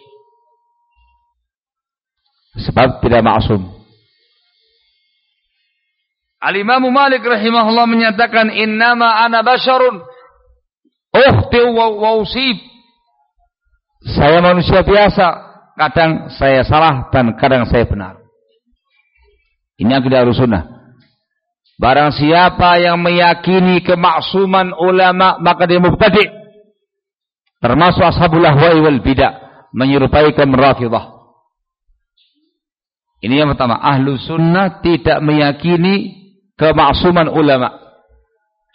Sebab tidak maksum Al-Imam Malik rahimahullah menyatakan innama ana basyarun ukhti wa usib saya manusia biasa, kadang saya salah dan kadang saya benar. Ini akidah sunnah. Barang siapa yang meyakini kemaksuman ulama maka dia mubtadi. termasuk ashabul ahwa'i wal bidah menyerupai kaum. Ini yang pertama, ahlu sunnah tidak meyakini kemaksuman ulama.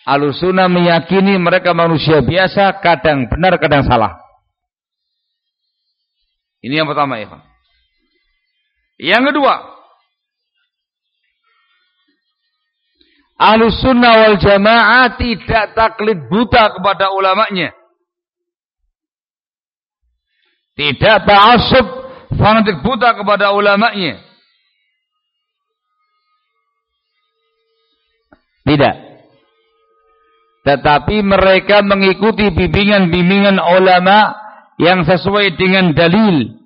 Ahlu sunnah meyakini mereka manusia biasa, kadang benar, kadang salah. Ini yang pertama ya. Yang kedua, ahlu sunnah wal jamaah tidak taklid buta kepada ulamanya. Tidak ta'asub fanatik buta kepada ulamanya. Tidak. Tetapi mereka mengikuti bimbingan-bimbingan ulama yang sesuai dengan dalil.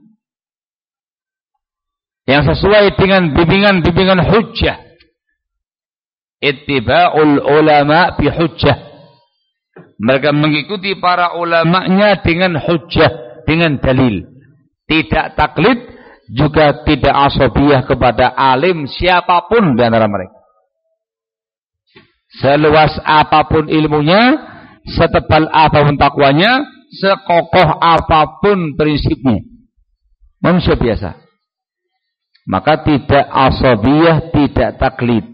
Yang sesuai dengan bimbingan-bimbingan hujjah. Ittiba'ul ulama bi hujjah. Mereka mengikuti para ulamanya dengan hujjah, dengan dalil. Tidak taklid, juga tidak asobiyah kepada alim siapa pun di antara mereka. Seluas apa pun ilmunya, setebal apa pun takwanya, sekokoh apa pun prinsipnya. Manusia biasa. Maka tidak asabiyah, tidak taklid.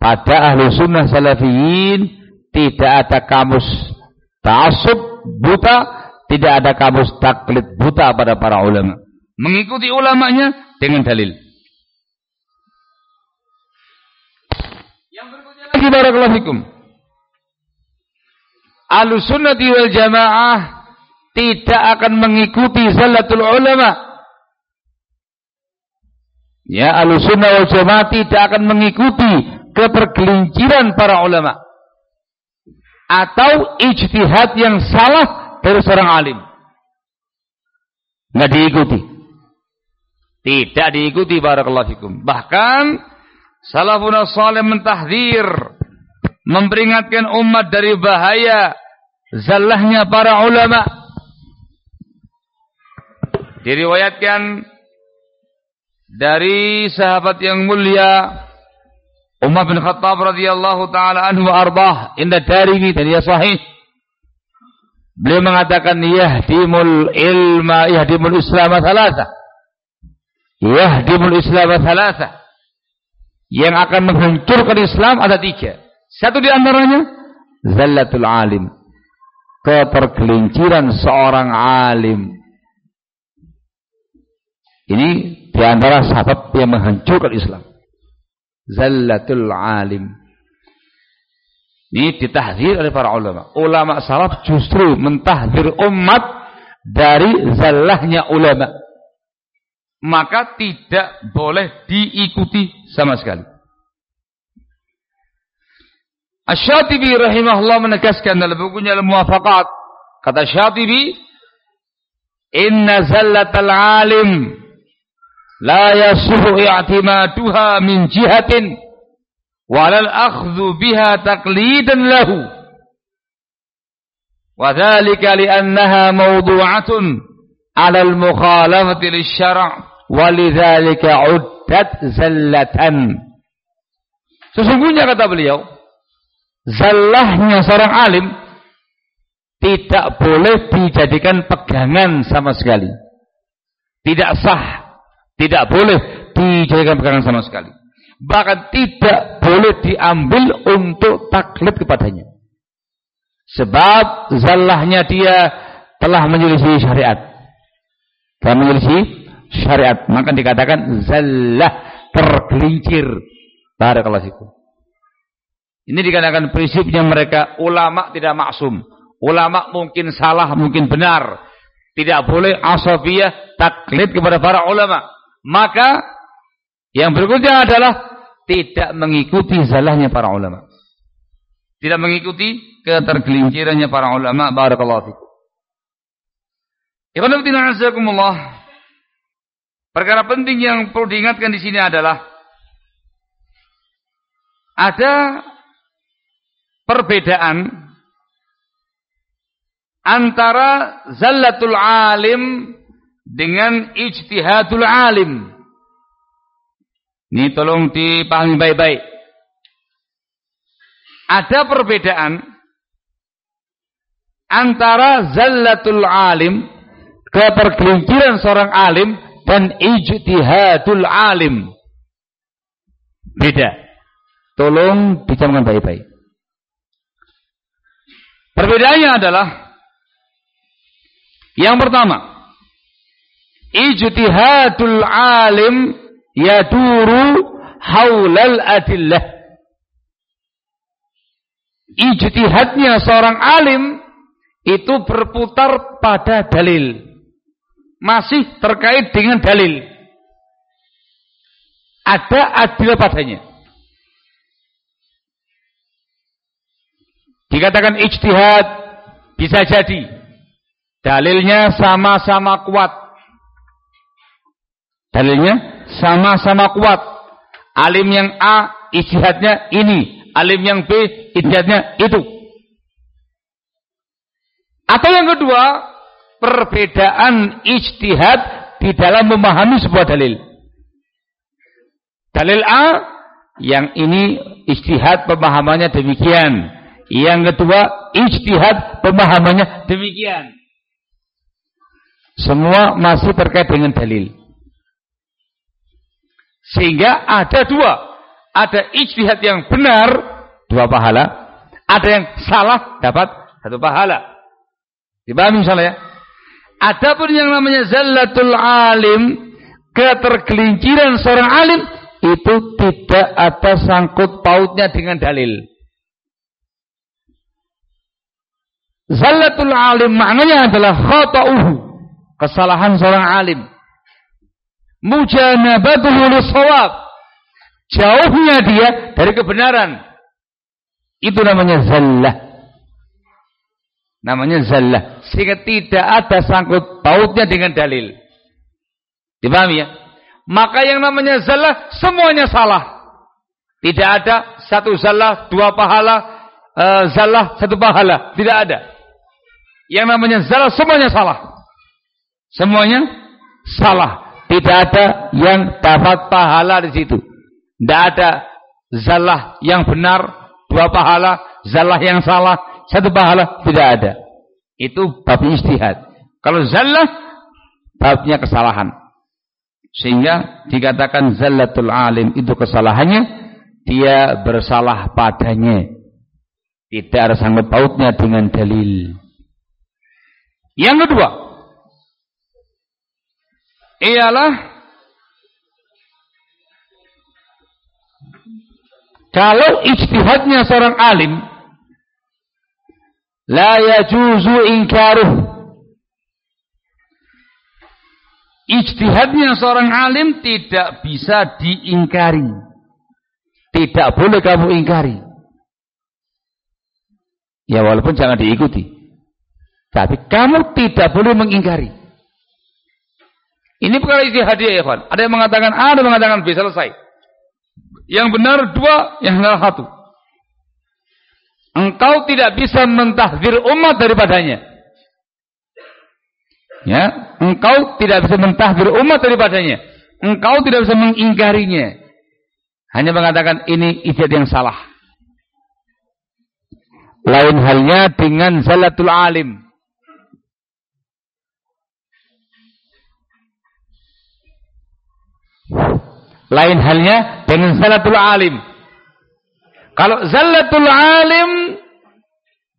Pada ahlu sunnah salafiyin, tidak ada kamus ta'asub buta, tidak ada kamus taklid buta pada para ulama. Mengikuti ulamanya dengan dalil. Lagi barakallahu fikum. Ahlussunnah wal Jamaah tidak akan mengikuti salatul ulama. Ya, Ahlussunnah wal Jamaah tidak akan mengikuti ketergelinciran para ulama atau ijtihad yang salah dari seorang alim. Enggak diikuti. Tidak diikuti barakallahu fikum. Bahkan Salafun salih mentahdir memperingatkan umat dari bahaya zallahnya para ulama. Diriwayatkan dari sahabat yang mulia Umar bin Khattab radhiyallahu taala anhu arbah inda darimi dan dia sahih. Beliau mengatakan yahdimul ilma yahdimul islam thalatha. Yahdimul islam thalatha yang akan menghancurkan Islam ada tiga. Satu di antaranya zallatul alim. Ketergelinciran seorang alim. Ini di antara sebab yang menghancurkan Islam. Zallatul alim. Ini ditahdir oleh para ulama. Ulama salaf justru mentahdir umat dari zallahnya ulama maka tidak boleh diikuti sama sekali. Asy-Syatibi rahimahullah menegaskan dalam bukunya Al-Muwafaqat kata Syatibi inna zallatal alim la yasuhu i'timaduha min jihatin walal akhdhu biha taqlidan lahu wa li annaha mawdu'atun 'ala al-mukhalafati lisyara' Walidzalika uddat zallatan. Sesungguhnya kata beliau, zallahnya seorang alim tidak boleh dijadikan pegangan sama sekali. Tidak sah, tidak boleh dijadikan pegangan sama sekali. Bahkan tidak boleh diambil untuk taklid kepadanya. Sebab zallahnya dia telah menyelisih syariat. Telah menyelisih syariat. Maka dikatakan zallah tergelincir. Barakallahu fikum. Ini dikatakan prinsipnya mereka ulama tidak maksum. Ulama mungkin salah, mungkin benar. Tidak boleh asabiyah taklid kepada para ulama. Maka yang berikutnya adalah tidak mengikuti salahnya para ulama. Tidak mengikuti ketergelincirannya para ulama. Barakallahu fikum. Ibn Abdina Perkara penting yang perlu diingatkan di sini adalah ada perbedaan antara zallatul alim dengan ijtihadul alim. Ini tolong dipahami baik-baik. Ada perbedaan antara zallatul alim, ketergelinciran seorang alim dan ijtihadul alim. Beda. Tolong dicamkan baik-baik. Perbedaannya adalah yang pertama, ijtihadul alim yaduru haulal adillah. Ijtihadnya seorang alim itu berputar pada dalil. Masih terkait dengan dalil. Ada adil padanya. Dikatakan ijtihad bisa jadi dalilnya sama-sama kuat. Dalilnya sama-sama kuat. Alim yang A ijtihadnya ini, alim yang B ijtihadnya itu. Atau yang kedua, perbedaan ijtihad di dalam memahami sebuah dalil. Dalil A yang ini ijtihad pemahamannya demikian. Yang kedua, ijtihad pemahamannya demikian. Semua masih terkait dengan dalil. Sehingga ada dua. Ada ijtihad yang benar, dua pahala. Ada yang salah, dapat satu pahala. Dipahami misalnya ya? Adapun yang namanya zallatul alim, ketergelinciran seorang alim, itu tidak ada sangkut pautnya dengan dalil. Zallatul alim maknanya adalah khata'uhu. Kesalahan seorang alim. Mujanabatuhu lisawab. Jauhnya dia dari kebenaran. Itu namanya zallah. Namanya zallah. Sehingga tidak ada sangkut pautnya dengan dalil. Dipahami ya? Maka yang namanya zallah semuanya salah. Tidak ada satu zallah, dua pahala, uh, zallah, satu pahala. Tidak ada. Yang namanya zalah semuanya salah. Semuanya salah. Tidak ada yang dapat pahala di situ. Tidak ada zalah yang benar, dua pahala, zalah yang salah, satu pahala, tidak ada. Itu bab istihad. Kalau zalah, babnya kesalahan. Sehingga dikatakan zallatul alim itu kesalahannya, dia bersalah padanya. Tidak ada sangkut pautnya dengan dalil. Yang kedua ialah kalau ijtihadnya seorang alim la yajuzu inkaruh ijtihadnya seorang alim tidak bisa diingkari tidak boleh kamu ingkari ya walaupun jangan diikuti tapi kamu tidak boleh mengingkari. Ini perkara ijtihadiyah ya kawan. Ada yang mengatakan A, ada yang mengatakan B, selesai. Yang benar dua, yang salah satu. Engkau tidak bisa mentahdir umat daripadanya. Ya, engkau tidak bisa mentahdir umat daripadanya. Engkau tidak bisa mengingkarinya. Hanya mengatakan ini ijtihad yang salah. Lain halnya dengan salatul alim. Lain halnya dengan zalatul alim. Kalau zalatul alim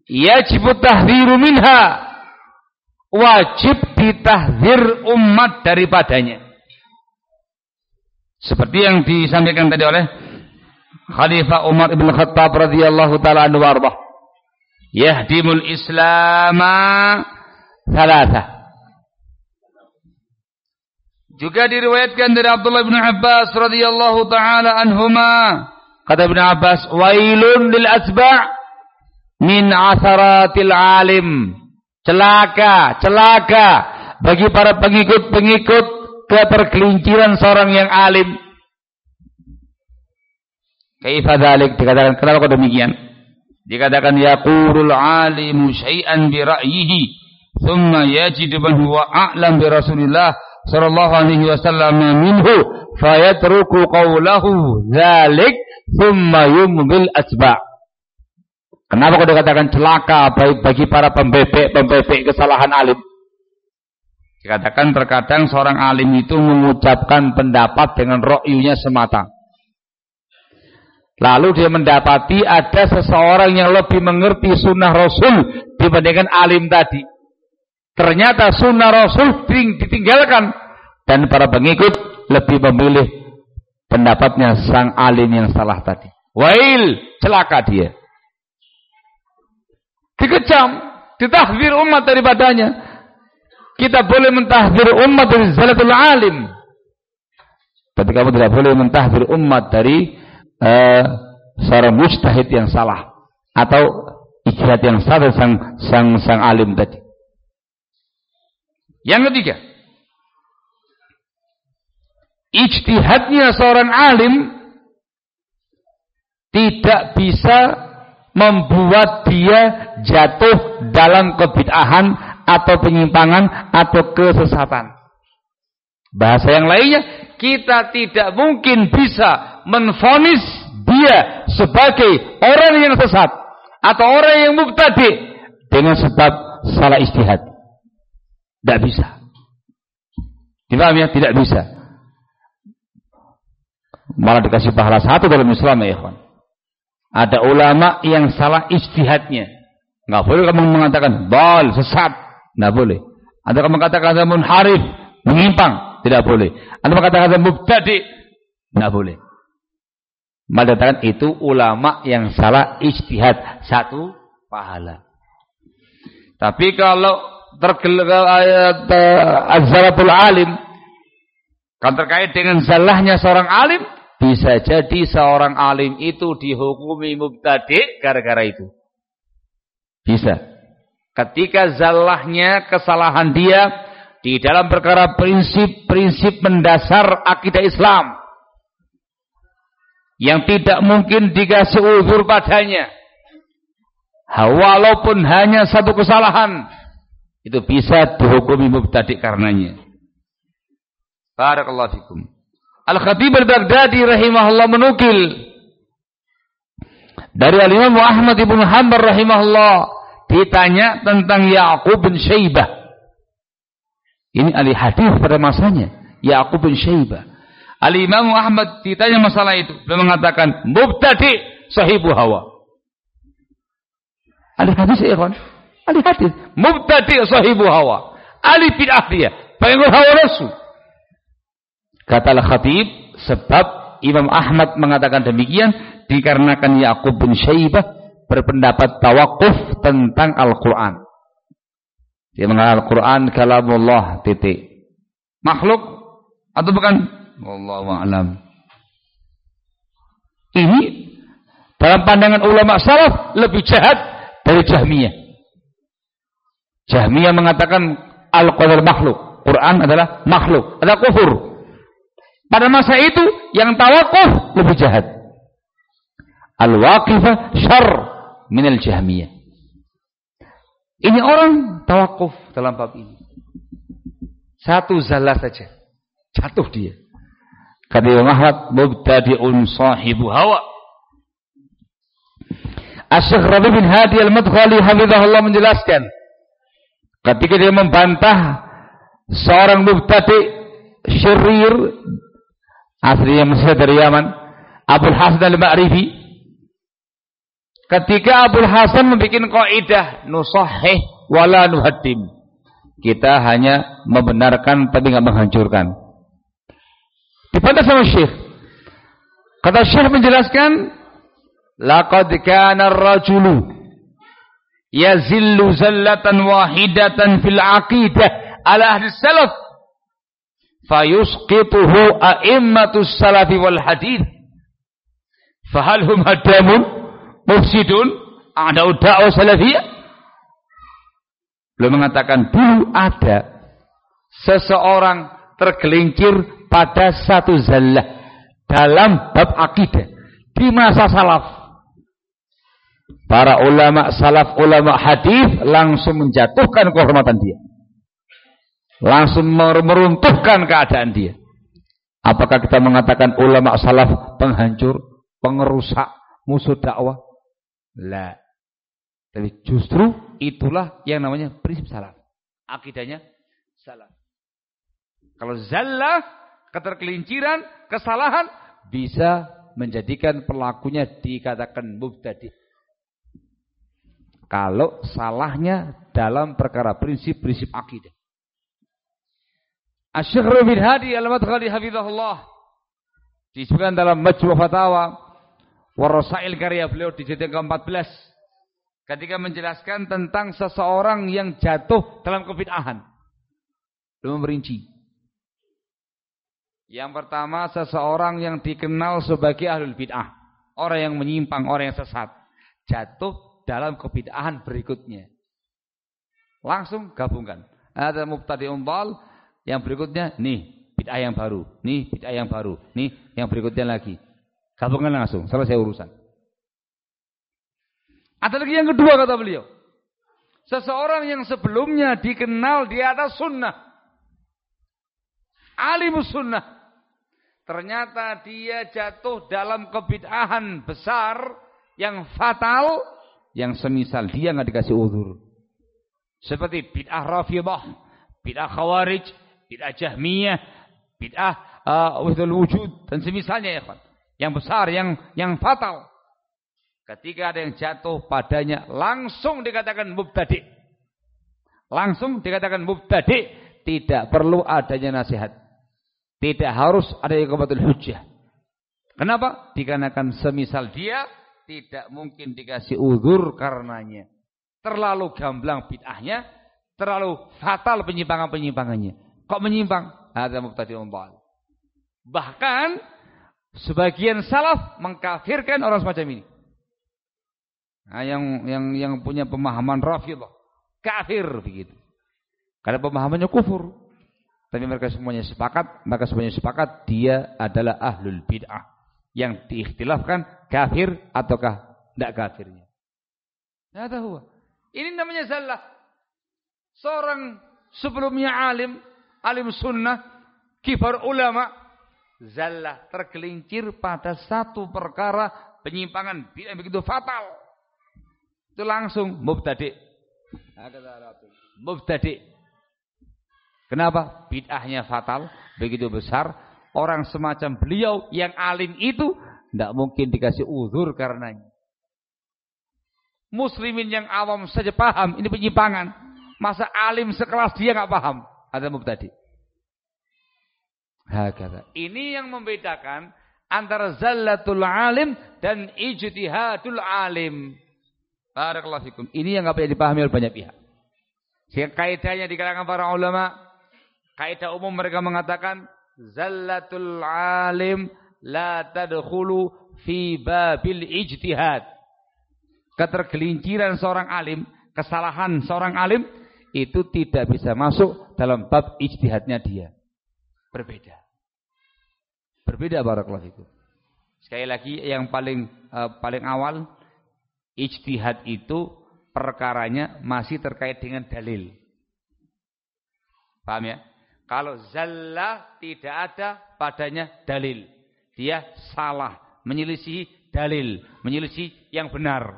yajib tahdziru minha. Wajib ditahdzir umat daripadanya. Seperti yang disampaikan tadi oleh Khalifah Umar Ibn Khattab radhiyallahu taala anhu warḍah. Yahdimul Islama thalatha. Juga diriwayatkan dari Abdullah bin Abbas radhiyallahu taala anhuma. Kata Ibn Abbas, "Wailun lil asba' min asaratil alim." Celaka, celaka bagi para pengikut-pengikut ketergelinciran seorang yang alim. Kaifa dzalik? Dikatakan kenapa kok demikian? Dikatakan yaqulul alimu syai'an bi ra'yihi, thumma yajidu man huwa a'lam bi Rasulillah sallallahu alaihi wasallam minhu fayatruku qawlahu dzalik thumma yumbil atba' Kenapa kau dikatakan celaka bagi para pembebek-pembebek kesalahan alim? Dikatakan terkadang seorang alim itu mengucapkan pendapat dengan ro'yunya semata. Lalu dia mendapati ada seseorang yang lebih mengerti sunnah Rasul dibandingkan alim tadi. Ternyata sunnah Rasul ditinggalkan. Dan para pengikut lebih memilih pendapatnya sang alim yang salah tadi. Wail, celaka dia dikecam, ditahdir umat daripadanya. Kita boleh mentahdir umat dari zalatul alim. Tapi kamu tidak boleh mentahdir umat dari uh, seorang mujtahid yang salah atau ijtihad yang salah sang sang sang alim tadi. Yang ketiga, ijtihadnya seorang alim tidak bisa membuat dia jatuh dalam kebid'ahan atau penyimpangan atau kesesatan. Bahasa yang lainnya, kita tidak mungkin bisa menfonis dia sebagai orang yang sesat atau orang yang mubtadi dengan sebab salah istihad. Tidak bisa. Dipaham ya? Tidak bisa. Malah dikasih pahala satu dalam Islam ya ikhwan. Ada ulama yang salah istihadnya. Nggak boleh kamu mengatakan bal sesat. Nggak boleh. Ada kamu mengatakan munharif, menyimpang. Tidak boleh. Anda mengatakan mubtadi. Nggak boleh. Mengatakan itu ulama yang salah istihad. Satu pahala. Tapi kalau tergelar ayat uh, azharatul alim kan terkait dengan salahnya seorang alim bisa jadi seorang alim itu dihukumi mubtadi gara-gara itu. Bisa. Ketika zalahnya, kesalahan dia di dalam perkara prinsip-prinsip mendasar akidah Islam yang tidak mungkin dikasih uzur padanya. Walaupun hanya satu kesalahan, itu bisa dihukumi mubtadi karenanya. Barakallahu fikum. Al-Khatib al-Baghdadi rahimahullah menukil dari Al-Imam Ahmad ibn Hanbal rahimahullah ditanya tentang Ya'qub bin Syaibah. Ini ahli hadis pada masanya, Ya'qub bin Syaibah. Al-Imam Ahmad ditanya masalah itu, beliau mengatakan mubtadi sahibu hawa. Ahli hadis ya kan? Ahli hadis, mubtadi sahibu hawa. Ahli bid'ah dia, pengikut hawa rasul. Kata Al-Khatib, sebab Imam Ahmad mengatakan demikian dikarenakan Yakub bin Syaibah berpendapat tawakuf tentang Al-Quran. Dia mengatakan Al-Quran kalamullah titik. Makhluk atau bukan? Wallahu a'lam. Ini dalam pandangan ulama salaf lebih jahat dari Jahmiyah. Jahmiyah mengatakan Al-Qadar makhluk. Quran adalah makhluk. Ada kufur. Pada masa itu yang tawakuf lebih jahat. Al-waqifah syar minal jahmiyah. Ini orang tawakuf dalam bab ini. Satu zalah saja. Jatuh dia. Kata Imam Ahmad, mubtadi'un sahibu hawa. Asyik Rabi bin Hadi al-Madkhali hafizahullah menjelaskan. Ketika dia membantah seorang mubtadi syirir aslinya Mesir dari Yaman. Abdul Hasan al-Ma'rifi. Ketika Abdul Hasan membuat kaidah nusahih wala nuhaddim. Kita hanya membenarkan tapi nggak menghancurkan. Dibantah sama Syekh. Kata Syekh menjelaskan laqad kana ar-rajulu yazillu zallatan wahidatan fil aqidah ala ahli salaf fayusqituhu a'immatus salafi wal hadith. Fahal hum hadamun mufsidun? Ada da'wah salafiyah? Beliau mengatakan dulu ada seseorang tergelincir pada satu zallah dalam bab akidah di masa salaf. Para ulama salaf ulama hadis langsung menjatuhkan kehormatan dia langsung meruntuhkan keadaan dia. Apakah kita mengatakan ulama salaf penghancur, pengerusak, musuh dakwah? La. Tapi justru itulah yang namanya prinsip salaf. Akidahnya salaf. Kalau zallah, ketergelinciran, kesalahan bisa menjadikan pelakunya dikatakan mubtadi. Kalau salahnya dalam perkara prinsip-prinsip akidah. Asy-Syaikh bin Hadi al-Madkhali hafizahullah disebutkan dalam Majmu' Fatawa Warasail karya beliau di jilid ke-14 ketika menjelaskan tentang seseorang yang jatuh dalam kebid'ahan. Belum merinci. Yang pertama seseorang yang dikenal sebagai ahlul bid'ah. Orang yang menyimpang, orang yang sesat. Jatuh dalam kebid'ahan berikutnya. Langsung gabungkan. Ada mubtadi'un dhal, yang berikutnya nih bid'ah yang baru, nih bid'ah yang baru, nih yang berikutnya lagi. Gabungkan langsung, selesai urusan. Ada lagi yang kedua kata beliau. Seseorang yang sebelumnya dikenal di atas sunnah. Alimus sunnah. Ternyata dia jatuh dalam kebid'ahan besar yang fatal yang semisal dia nggak dikasih uzur. Seperti bid'ah Rafidhah, bid'ah Khawarij, bid'ah Jahmiyah, bid'ah uh, wujud dan semisalnya ya. Yang besar, yang yang fatal. Ketika ada yang jatuh padanya langsung dikatakan mubtadi. Langsung dikatakan mubtadi, tidak perlu adanya nasihat. Tidak harus ada iqamatul hujjah. Kenapa? Dikarenakan semisal dia tidak mungkin dikasih uzur karenanya. Terlalu gamblang bid'ahnya, terlalu fatal penyimpangan-penyimpangannya. Kok menyimpang? Ada mubtadi'un dhal. Bahkan sebagian salaf mengkafirkan orang semacam ini. Nah, yang yang yang punya pemahaman Rafidhah, kafir begitu. Karena pemahamannya kufur. Tapi mereka semuanya sepakat, maka semuanya sepakat dia adalah ahlul bid'ah. Yang diikhtilafkan kafir ataukah tidak kafirnya. Nah. Ini namanya salah. Seorang sebelumnya alim, alim sunnah, kibar ulama, zallah tergelincir pada satu perkara penyimpangan bid'ah begitu fatal. Itu langsung mubtadi. Mubtadi. Kenapa? Bid'ahnya fatal, begitu besar. Orang semacam beliau yang alim itu tidak mungkin dikasih uzur karenanya. Muslimin yang awam saja paham ini penyimpangan. Masa alim sekelas dia nggak paham? Ada mubtadi. Hakata. Ini yang membedakan antara zallatul alim dan ijtihadul alim. Barakallahu fikum. Ini yang nggak bisa dipahami oleh banyak pihak. Sehingga kaidahnya di kalangan para ulama Kaidah umum mereka mengatakan zallatul alim la tadkhulu fi babil ijtihad. Ketergelinciran seorang alim, kesalahan seorang alim itu tidak bisa masuk dalam bab ijtihadnya dia. Berbeda. Berbeda barakallahu fikum. Sekali lagi yang paling uh, paling awal ijtihad itu perkaranya masih terkait dengan dalil. Paham ya? Kalau zallah tidak ada padanya dalil. Dia salah, menyelisihi dalil, menyelisihi yang benar.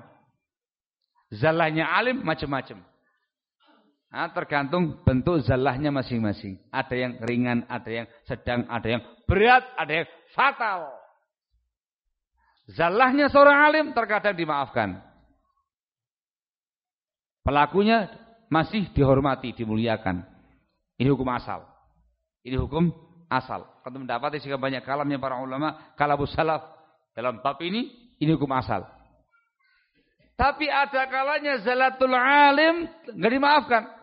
Zallahnya alim macam-macam. Nah, tergantung bentuk zallahnya masing-masing. Ada yang ringan, ada yang sedang, ada yang berat, ada yang fatal. Zallahnya seorang alim terkadang dimaafkan. Pelakunya masih dihormati, dimuliakan. Ini hukum asal. Ini hukum asal. Kalau mendapati jika banyak kalamnya para ulama, kalabus salaf dalam bab ini, ini hukum asal. Tapi ada kalanya zalatul alim nggak dimaafkan.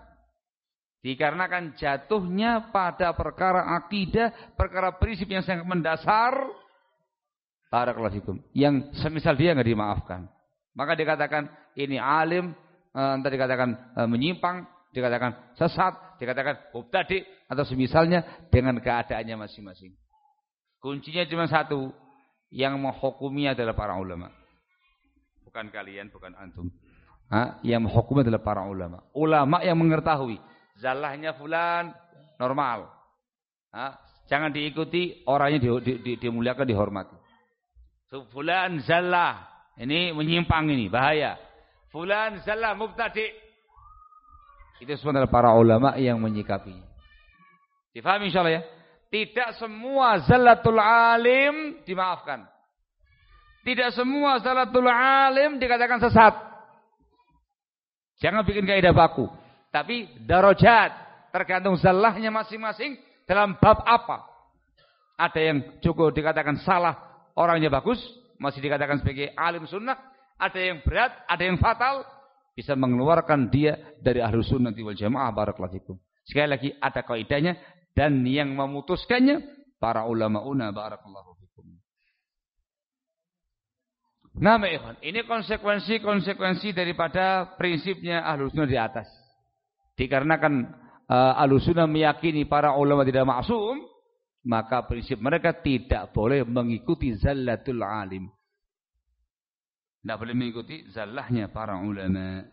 Dikarenakan jatuhnya pada perkara akidah, perkara prinsip yang sangat mendasar, Barakallahu Yang semisal dia nggak dimaafkan. Maka dikatakan ini alim, eh, entah dikatakan eh, menyimpang, dikatakan sesat, dikatakan mubtadi atau semisalnya dengan keadaannya masing-masing. Kuncinya cuma satu, yang menghukumi adalah para ulama. Bukan kalian, bukan antum. Ha? Yang menghukumi adalah para ulama. Ulama yang mengetahui zalahnya fulan normal. Ha? Jangan diikuti orangnya di, di, di, dimuliakan, dihormati. So, fulan zalah, ini menyimpang ini, bahaya. Fulan zallah mubtadi. Itu adalah para ulama yang menyikapi. Difahami insyaallah ya? Tidak semua zallatul alim dimaafkan. Tidak semua zallatul alim dikatakan sesat. Jangan bikin kaidah baku. Tapi darajat tergantung zallahnya masing-masing dalam bab apa. Ada yang cukup dikatakan salah, orangnya bagus, masih dikatakan sebagai alim sunnah. Ada yang berat, ada yang fatal, bisa mengeluarkan dia dari ahlu sunnah wal jamaah barakallahu Sekali lagi ada kaidahnya dan yang memutuskannya para ulama una barakallahu fikum. Nah, ikhwan, ini konsekuensi-konsekuensi daripada prinsipnya ahlu sunnah di atas. Dikarenakan uh, ahlu sunnah meyakini para ulama tidak maksum, maka prinsip mereka tidak boleh mengikuti zallatul alim. Tidak boleh mengikuti zallahnya para ulama.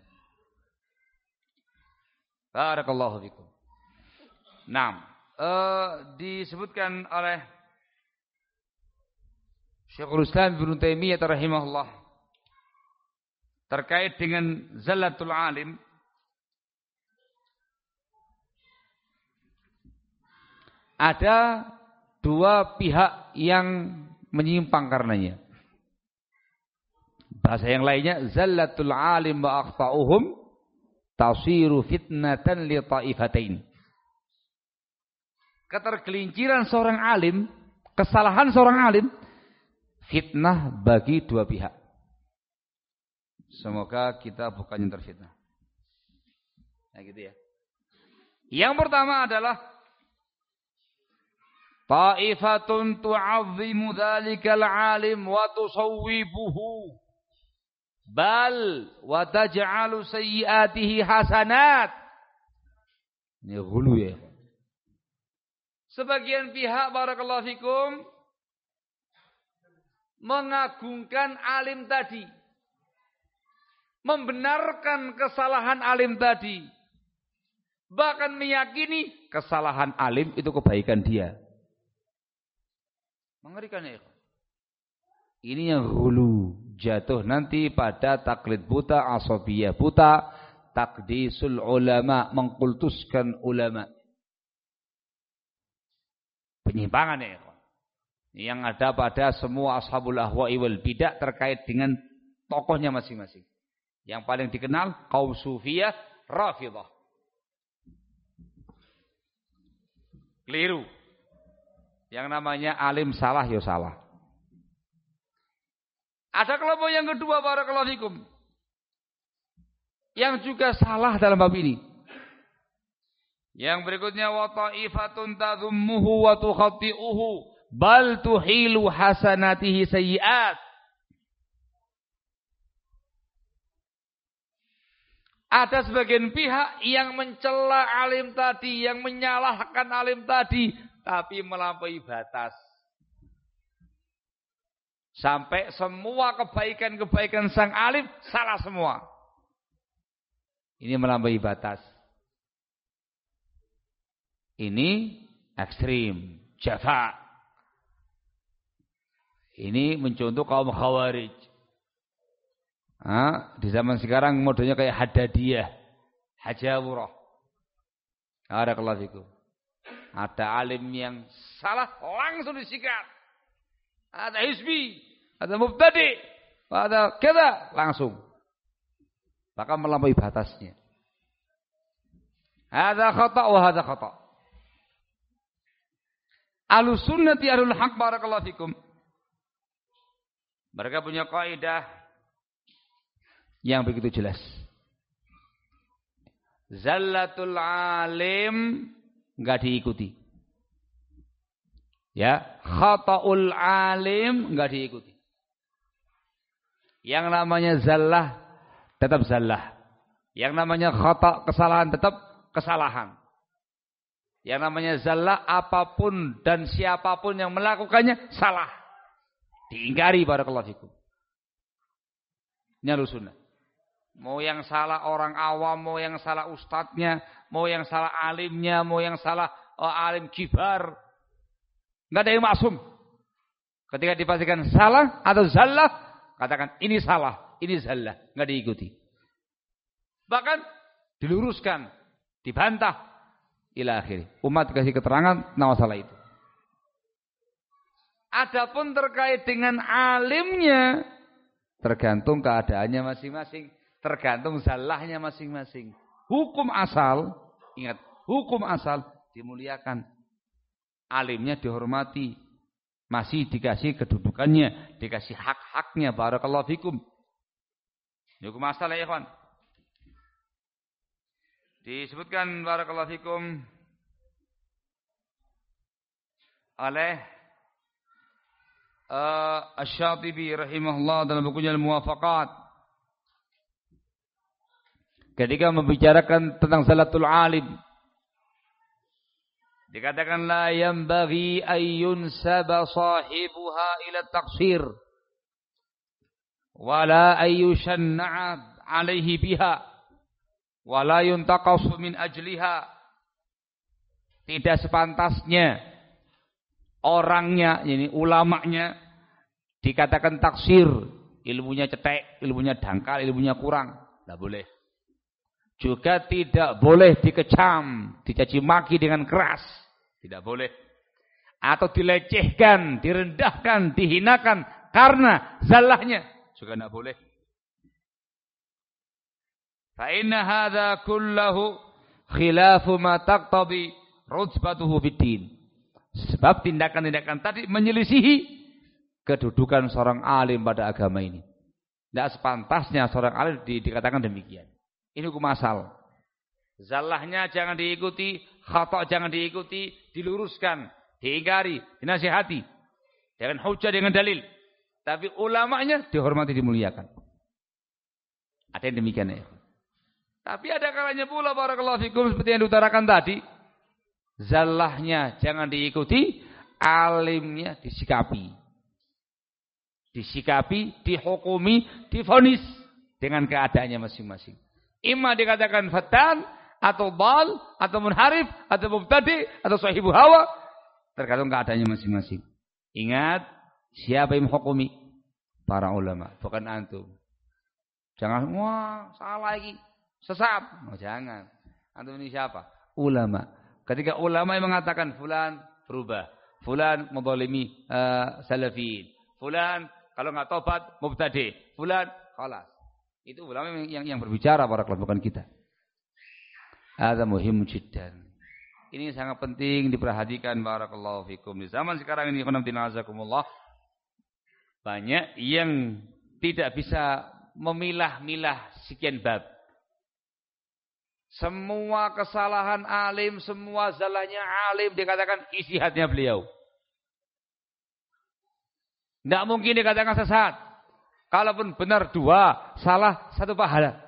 Barakallahu fikum. Nah, uh, disebutkan oleh Syekhul Islam Ibn Taimiyah rahimahullah terkait dengan zallatul alim ada dua pihak yang menyimpang karenanya. Bahasa yang lainnya zallatul alim wa akhta'uhum tasiru fitnatan li ta'ifatain ketergelinciran seorang alim, kesalahan seorang alim, fitnah bagi dua pihak. Semoga kita bukan yang terfitnah. Nah gitu ya. Yang pertama adalah Ta'ifatun tu'azzimu dhalikal alim wa tusawwibuhu bal wa taj'alu sayyiatihi hasanat. Ini gulu ya. Sebagian pihak barakallahu fikum mengagungkan alim tadi. Membenarkan kesalahan alim tadi. Bahkan meyakini kesalahan alim itu kebaikan dia. Mengerikan ya. Ini yang hulu jatuh nanti pada taklid buta, asobiyah buta, takdisul ulama, mengkultuskan ulama penyimpangan ya yang ada pada semua ashabul ahwa'i wal bidah terkait dengan tokohnya masing-masing. Yang paling dikenal kaum sufiyah rafidah. Keliru. Yang namanya alim salah ya salah. Ada kelompok yang kedua barakallahu fikum. Yang juga salah dalam bab ini. Yang berikutnya wa ta'ifatun tadhummuhu wa tukhatti'uhu bal tuhilu hasanatihi sayyi'at. Ada sebagian pihak yang mencela alim tadi, yang menyalahkan alim tadi, tapi melampaui batas. Sampai semua kebaikan-kebaikan sang alim salah semua. Ini melampaui batas. Ini ekstrim, jafa. Ini mencontoh kaum khawarij. Nah, di zaman sekarang modelnya kayak hadadiyah, hajawurah. Ada kelasiku. Ada alim yang salah langsung disikat. Ada hizbi, ada mubtadi, ada kita langsung. Bahkan melampaui batasnya. Ada khata wa ada khata. Alusunnati alul haq barakallahu fikum. Mereka punya kaidah yang begitu jelas. Zallatul alim enggak diikuti. Ya, khata'ul alim enggak diikuti. Yang namanya zallah tetap zallah. Yang namanya khata' kesalahan tetap kesalahan. Yang namanya zallah apa pun dan siapa pun yang melakukannya salah. Diingkari barakallahu fikum. Ini sunnah. Mau yang salah orang awam, mau yang salah ustadznya, mau yang salah alimnya, mau yang salah oh, alim kibar. Enggak ada yang maksum. Ketika dipastikan salah atau zallah, katakan ini salah, ini zallah, enggak diikuti. Bahkan diluruskan, dibantah ila akhir. Umat dikasih keterangan tentang masalah itu. Adapun terkait dengan alimnya tergantung keadaannya masing-masing, tergantung salahnya masing-masing. Hukum asal, ingat, hukum asal dimuliakan. Alimnya dihormati, masih dikasih kedudukannya, dikasih hak-haknya. Barakallahu fikum. Hukum asal ya, kawan. Disebutkan barakallahu fikum oleh uh, Asy-Syatibi rahimahullah dalam bukunya Al-Muwafaqat ketika membicarakan tentang salatul alim dikatakan la yanbaghi ayyun saba sahibuha ila taqsir wala ayyushanna'a alaihi biha wala yuntaqasu min ajliha. Tidak sepantasnya orangnya, ini ulamanya dikatakan taksir, ilmunya cetek, ilmunya dangkal, ilmunya kurang, tidak boleh. Juga tidak boleh dikecam, dicaci maki dengan keras, tidak boleh. Atau dilecehkan, direndahkan, dihinakan karena zalahnya, juga tidak boleh. Fa inna hadza kullahu khilafu ma taqtadi rutbatuhu fid din. Sebab tindakan-tindakan tadi menyelisihi kedudukan seorang alim pada agama ini. Tidak sepantasnya seorang alim di, dikatakan demikian. Ini hukum asal. Zalahnya jangan diikuti, khatok jangan diikuti, diluruskan, diingkari, dinasihati. Dengan hujah, dengan dalil. Tapi ulamanya dihormati, dimuliakan. Ada yang demikian ya. Tapi ada kalanya pula barakallahu fikum seperti yang diutarakan tadi. Zalahnya jangan diikuti, alimnya disikapi. Disikapi, dihukumi, difonis dengan keadaannya masing-masing. Ima dikatakan fatan, atau bal, atau munharif, atau mubtadi, atau sahibu hawa. Tergantung keadaannya masing-masing. Ingat, siapa yang menghukumi? Para ulama, bukan antum. Jangan, wah salah lagi, sesat. Oh, jangan. Antum ini siapa? Ulama. Ketika ulama yang mengatakan fulan berubah, fulan mendolimi uh, salafiyin, fulan kalau nggak tobat mubtadi, fulan khalas. Itu ulama yang yang berbicara para bukan kita. Ada muhim jiddan. Ini sangat penting diperhatikan barakallahu fikum. Di zaman sekarang ini azakumullah banyak yang tidak bisa memilah-milah sekian bab. Semua kesalahan alim, semua zalahnya alim dikatakan istihadnya beliau. Tidak mungkin dikatakan sesat. Kalaupun benar dua, salah satu pahala.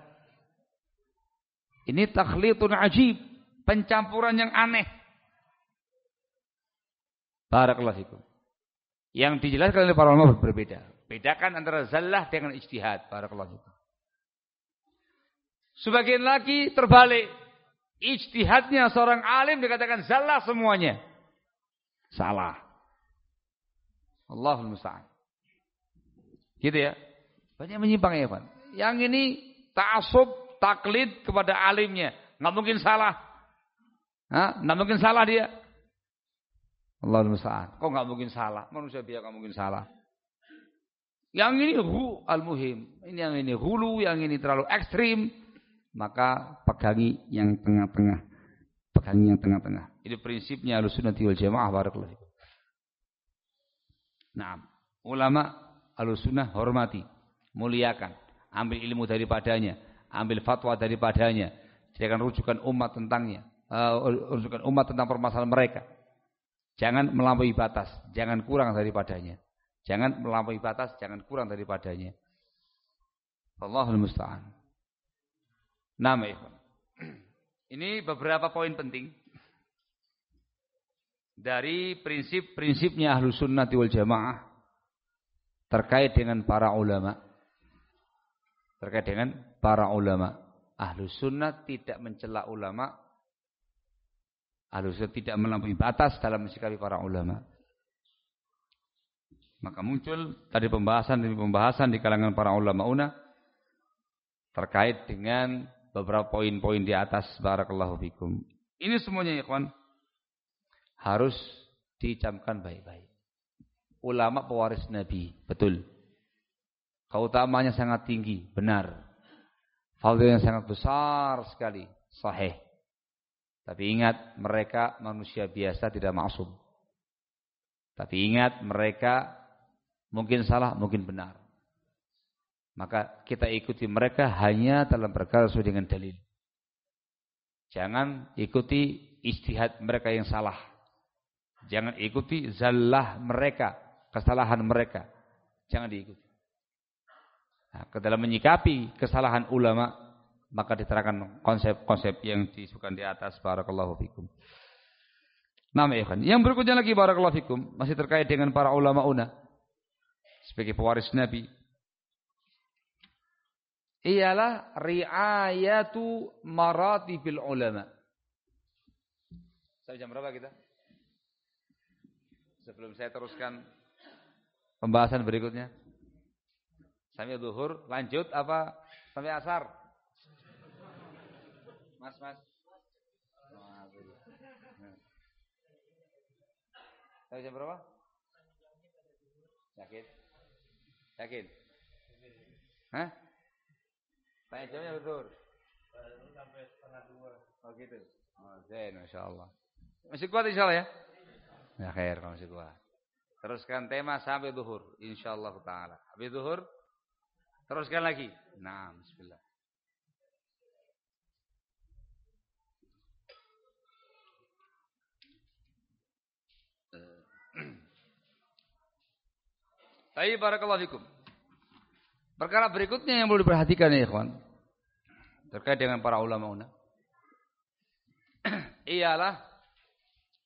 Ini takhlitun ajib. Pencampuran yang aneh. Barakallahu. Yang dijelaskan oleh para ulama berbeda. Bedakan antara zallah dengan ijtihad. Barakallahu. Sebagian lagi terbalik. Ijtihadnya seorang alim dikatakan salah semuanya. Salah. Allahul musta'an. Gitu ya. Banyak menyimpang ya, Pak. Yang ini ta'asub, taklid kepada alimnya. Nggak mungkin salah. Hah? Nggak mungkin salah dia. Allahul musta'an. Kok nggak mungkin salah? Manusia biasa nggak mungkin salah. Yang ini hu al-muhim. Ini yang ini hulu, yang ini terlalu ekstrim maka pegangi yang tengah-tengah. Pegangi yang tengah-tengah. Itu prinsipnya Ahlussunnah wal Jamaah barakallahu Nah, ulama Ahlussunnah hormati, muliakan, ambil ilmu daripadanya, ambil fatwa daripadanya, jadikan rujukan umat tentangnya, uh, rujukan umat tentang permasalahan mereka. Jangan melampaui batas, jangan kurang daripadanya. Jangan melampaui batas, jangan kurang daripadanya. Allahul musta'an. Nama ikhwan. Ini beberapa poin penting dari prinsip-prinsipnya ahlu sunnati wal jamaah terkait dengan para ulama. Terkait dengan para ulama. Ahlu sunnah tidak mencela ulama. Ahlu sunnah tidak melampaui batas dalam mensikapi para ulama. Maka muncul tadi pembahasan demi pembahasan di kalangan para ulama una terkait dengan beberapa poin-poin di atas barakallahu fikum. Ini semuanya ikhwan harus dicamkan baik-baik. Ulama pewaris Nabi, betul. Keutamanya sangat tinggi, benar. Fadilnya sangat besar sekali, sahih. Tapi ingat, mereka manusia biasa tidak maksum. Tapi ingat, mereka mungkin salah, mungkin benar. Maka kita ikuti mereka hanya dalam perkara sesuai dengan dalil. Jangan ikuti istihad mereka yang salah. Jangan ikuti zallah mereka, kesalahan mereka. Jangan diikuti. Nah, dalam menyikapi kesalahan ulama, maka diterangkan konsep-konsep yang disebutkan di atas. Barakallahu fikum. Nama ikhwan. Yang berikutnya lagi barakallahu fikum, masih terkait dengan para ulama una sebagai pewaris Nabi. Ialah riayatu maratibil ulama. Saya jam berapa kita? Sebelum saya teruskan pembahasan berikutnya. Sampai zuhur lanjut apa sampai asar? Mas, mas. Sampai jam berapa? Yakin? Yakin? Hah? Tanya jamnya betul. Sampai setengah dua. Oh gitu. Oh, Zain, Masya Allah. Masih kuat insya Allah ya? Ya khair kalau masih kuat. Teruskan tema sampai duhur. InsyaAllah ta'ala. Habis duhur. Teruskan lagi. Nah, bismillah. Baik, barakallahu fikum. Perkara berikutnya yang perlu diperhatikan ya, ikhwan. Terkait dengan para ulama-ulama. Ialah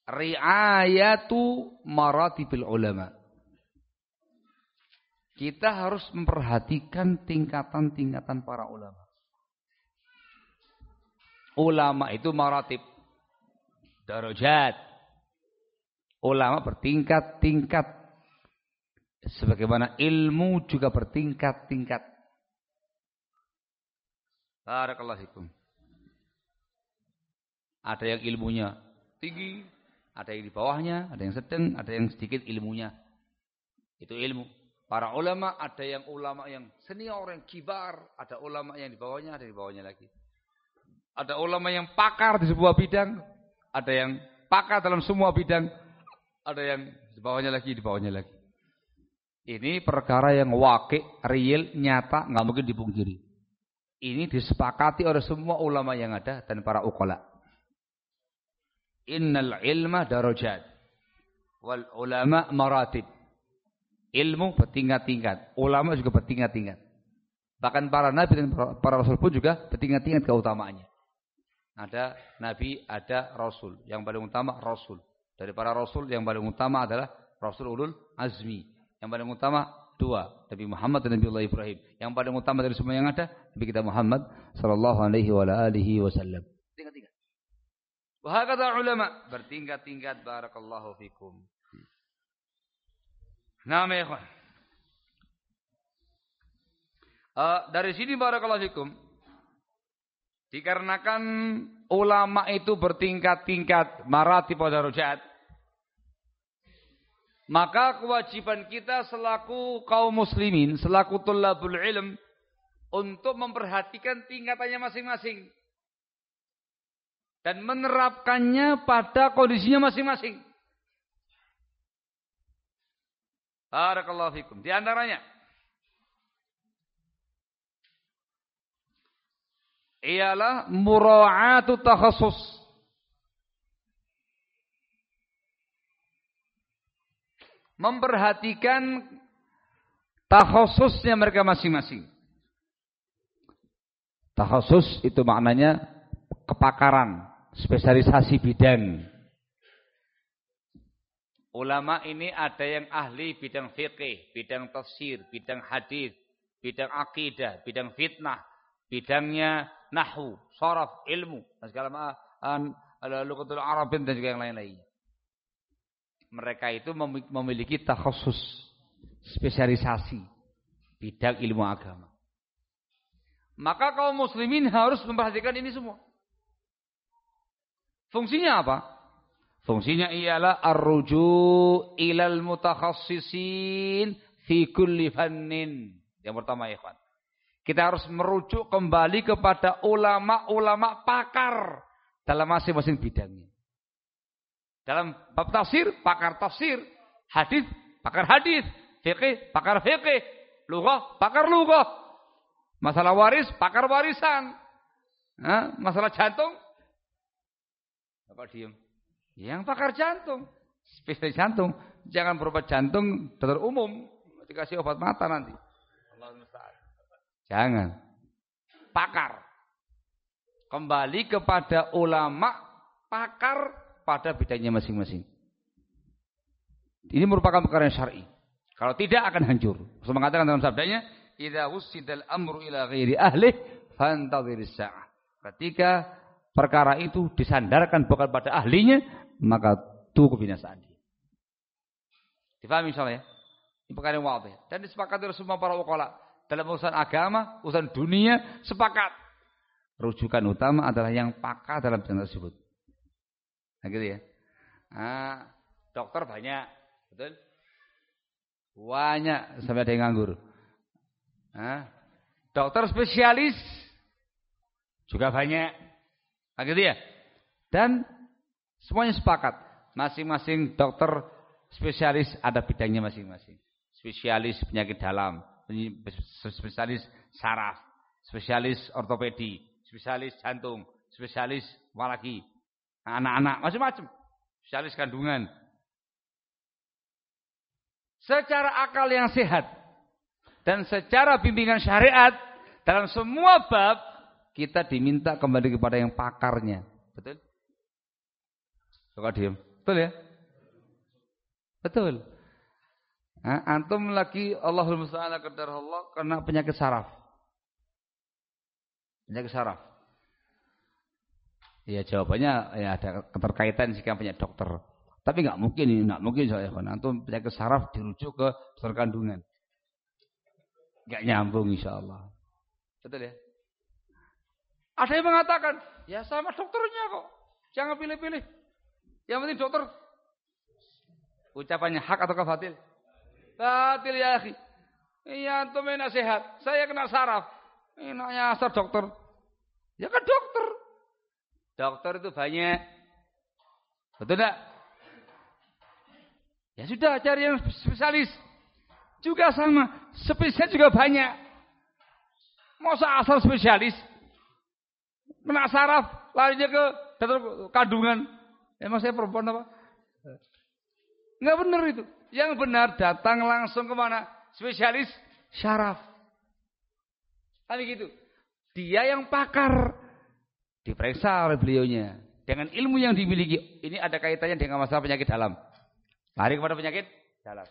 riayatu maratibil ulama. Kita harus memperhatikan tingkatan-tingkatan para ulama. Ulama itu maratib. Darajat. Ulama bertingkat-tingkat. Sebagaimana ilmu juga bertingkat-tingkat. Barakallahu fikum. Ada yang ilmunya tinggi, ada yang di bawahnya, ada yang sedang, ada yang sedikit ilmunya. Itu ilmu. Para ulama, ada yang ulama yang senior, yang kibar. Ada ulama yang di bawahnya, ada di bawahnya lagi. Ada ulama yang pakar di sebuah bidang. Ada yang pakar dalam semua bidang. Ada yang di bawahnya lagi, di bawahnya lagi. Ini perkara yang wakil, real, nyata, nggak mungkin dipungkiri. Ini disepakati oleh semua ulama yang ada dan para ukola. Innal ilma darajat. Wal ulama maratib. Ilmu bertingkat-tingkat. Ulama juga bertingkat-tingkat. Bahkan para nabi dan para rasul pun juga bertingkat-tingkat keutamaannya. Ada nabi, ada rasul. Yang paling utama rasul. Dari para rasul yang paling utama adalah rasul ulul azmi. Yang paling utama dua, Nabi Muhammad dan Nabi Allah Ibrahim. Yang paling utama dari semua yang ada Nabi kita Muhammad sallallahu alaihi wa alihi wasallam. Wahakata ulama bertingkat-tingkat barakallahu fikum. Nah, ikhwan. Uh, dari sini barakallahu fikum dikarenakan ulama itu bertingkat-tingkat marati pada rojat maka kewajiban kita selaku kaum muslimin selaku tulabul ilm untuk memperhatikan tingkatannya masing-masing dan menerapkannya pada kondisinya masing-masing. Barakallahu fikum. Di antaranya ialah mura'atu takhassus. Memperhatikan takhasusnya mereka masing-masing. Takhasus itu maknanya kepakaran, spesialisasi bidang. Ulama ini ada yang ahli bidang fikih, bidang tafsir, bidang hadis, bidang akidah, bidang fitnah, bidangnya nahwu, soraf, ilmu, dan segala macam, lugatul Arab dan juga yang lain-lain. Mereka itu memiliki takhusus, spesialisasi bidang ilmu agama. Maka kaum muslimin harus memperhatikan ini semua. Fungsinya apa? Fungsinya ialah arruju ilal mutakhassisin fi kulli fannin. Yang pertama ya ikhwan. Kita harus merujuk kembali kepada ulama-ulama pakar dalam masing-masing bidangnya. Dalam bab tafsir, pakar tafsir, hadis, pakar hadis, fikih, pakar fikih, lughah, pakar lughah. Masalah waris, pakar warisan. Nah, masalah jantung, apa diem? Yang pakar jantung, spesialis jantung. Jangan berobat jantung dokter umum, dikasih obat mata nanti. Jangan. Pakar. Kembali kepada ulama pakar pada bidangnya masing-masing. Ini merupakan perkara yang syar'i. Kalau tidak akan hancur. Rasul mengatakan dalam sabdanya, "Idza wusidal amru ila ghairi ahli fantadhiris sa'ah." Ketika perkara itu disandarkan bukan pada ahlinya, maka tunggu kebinasaan dia. Difahami insyaallah ya? Ini perkara yang wadih. Dan disepakati oleh semua para wakala. Dalam urusan agama, urusan dunia, sepakat. Rujukan utama adalah yang pakar dalam bidang tersebut. Nah gitu ya. Nah, dokter banyak, betul? Banyak sampai ada yang nganggur. Nah, dokter spesialis juga banyak. Nah gitu ya. Dan semuanya sepakat. Masing-masing dokter spesialis ada bidangnya masing-masing. Spesialis penyakit dalam, spesialis saraf, spesialis ortopedi, spesialis jantung, spesialis apalagi anak-anak, macam-macam. Spesialis kandungan. Secara akal yang sehat dan secara bimbingan syariat dalam semua bab kita diminta kembali kepada yang pakarnya. Coba diam. Betul ya? Betul. Nah, antum lagi Allahul musta'an Allah karena penyakit saraf. Penyakit saraf. Ya jawabannya ya ada keterkaitan jika punya dokter. Tapi nggak mungkin ini, nggak mungkin saya antum penyakit saraf dirujuk ke dokter kandungan. Nggak nyambung insya Allah. Betul ya? Ada yang mengatakan, ya sama dokternya kok. Jangan pilih-pilih. Yang penting dokter. Ucapannya hak atau batil? Batil ya akhi. Iya antum sehat. Saya kena saraf. Enaknya asal dokter. Ya kan dokter. Dokter itu banyak. Betul enggak? Ya sudah cari yang spesialis. Juga sama. Spesialis juga banyak. Masa asal spesialis? Kena saraf. Larinya ke dokter kandungan. Emang saya perempuan apa? Enggak benar itu. Yang benar datang langsung ke mana? Spesialis syaraf. Tapi gitu. Dia yang pakar. Diperiksa oleh beliaunya. Dengan ilmu yang dimiliki. Ini ada kaitannya dengan masalah penyakit dalam. Lari kepada penyakit dalam.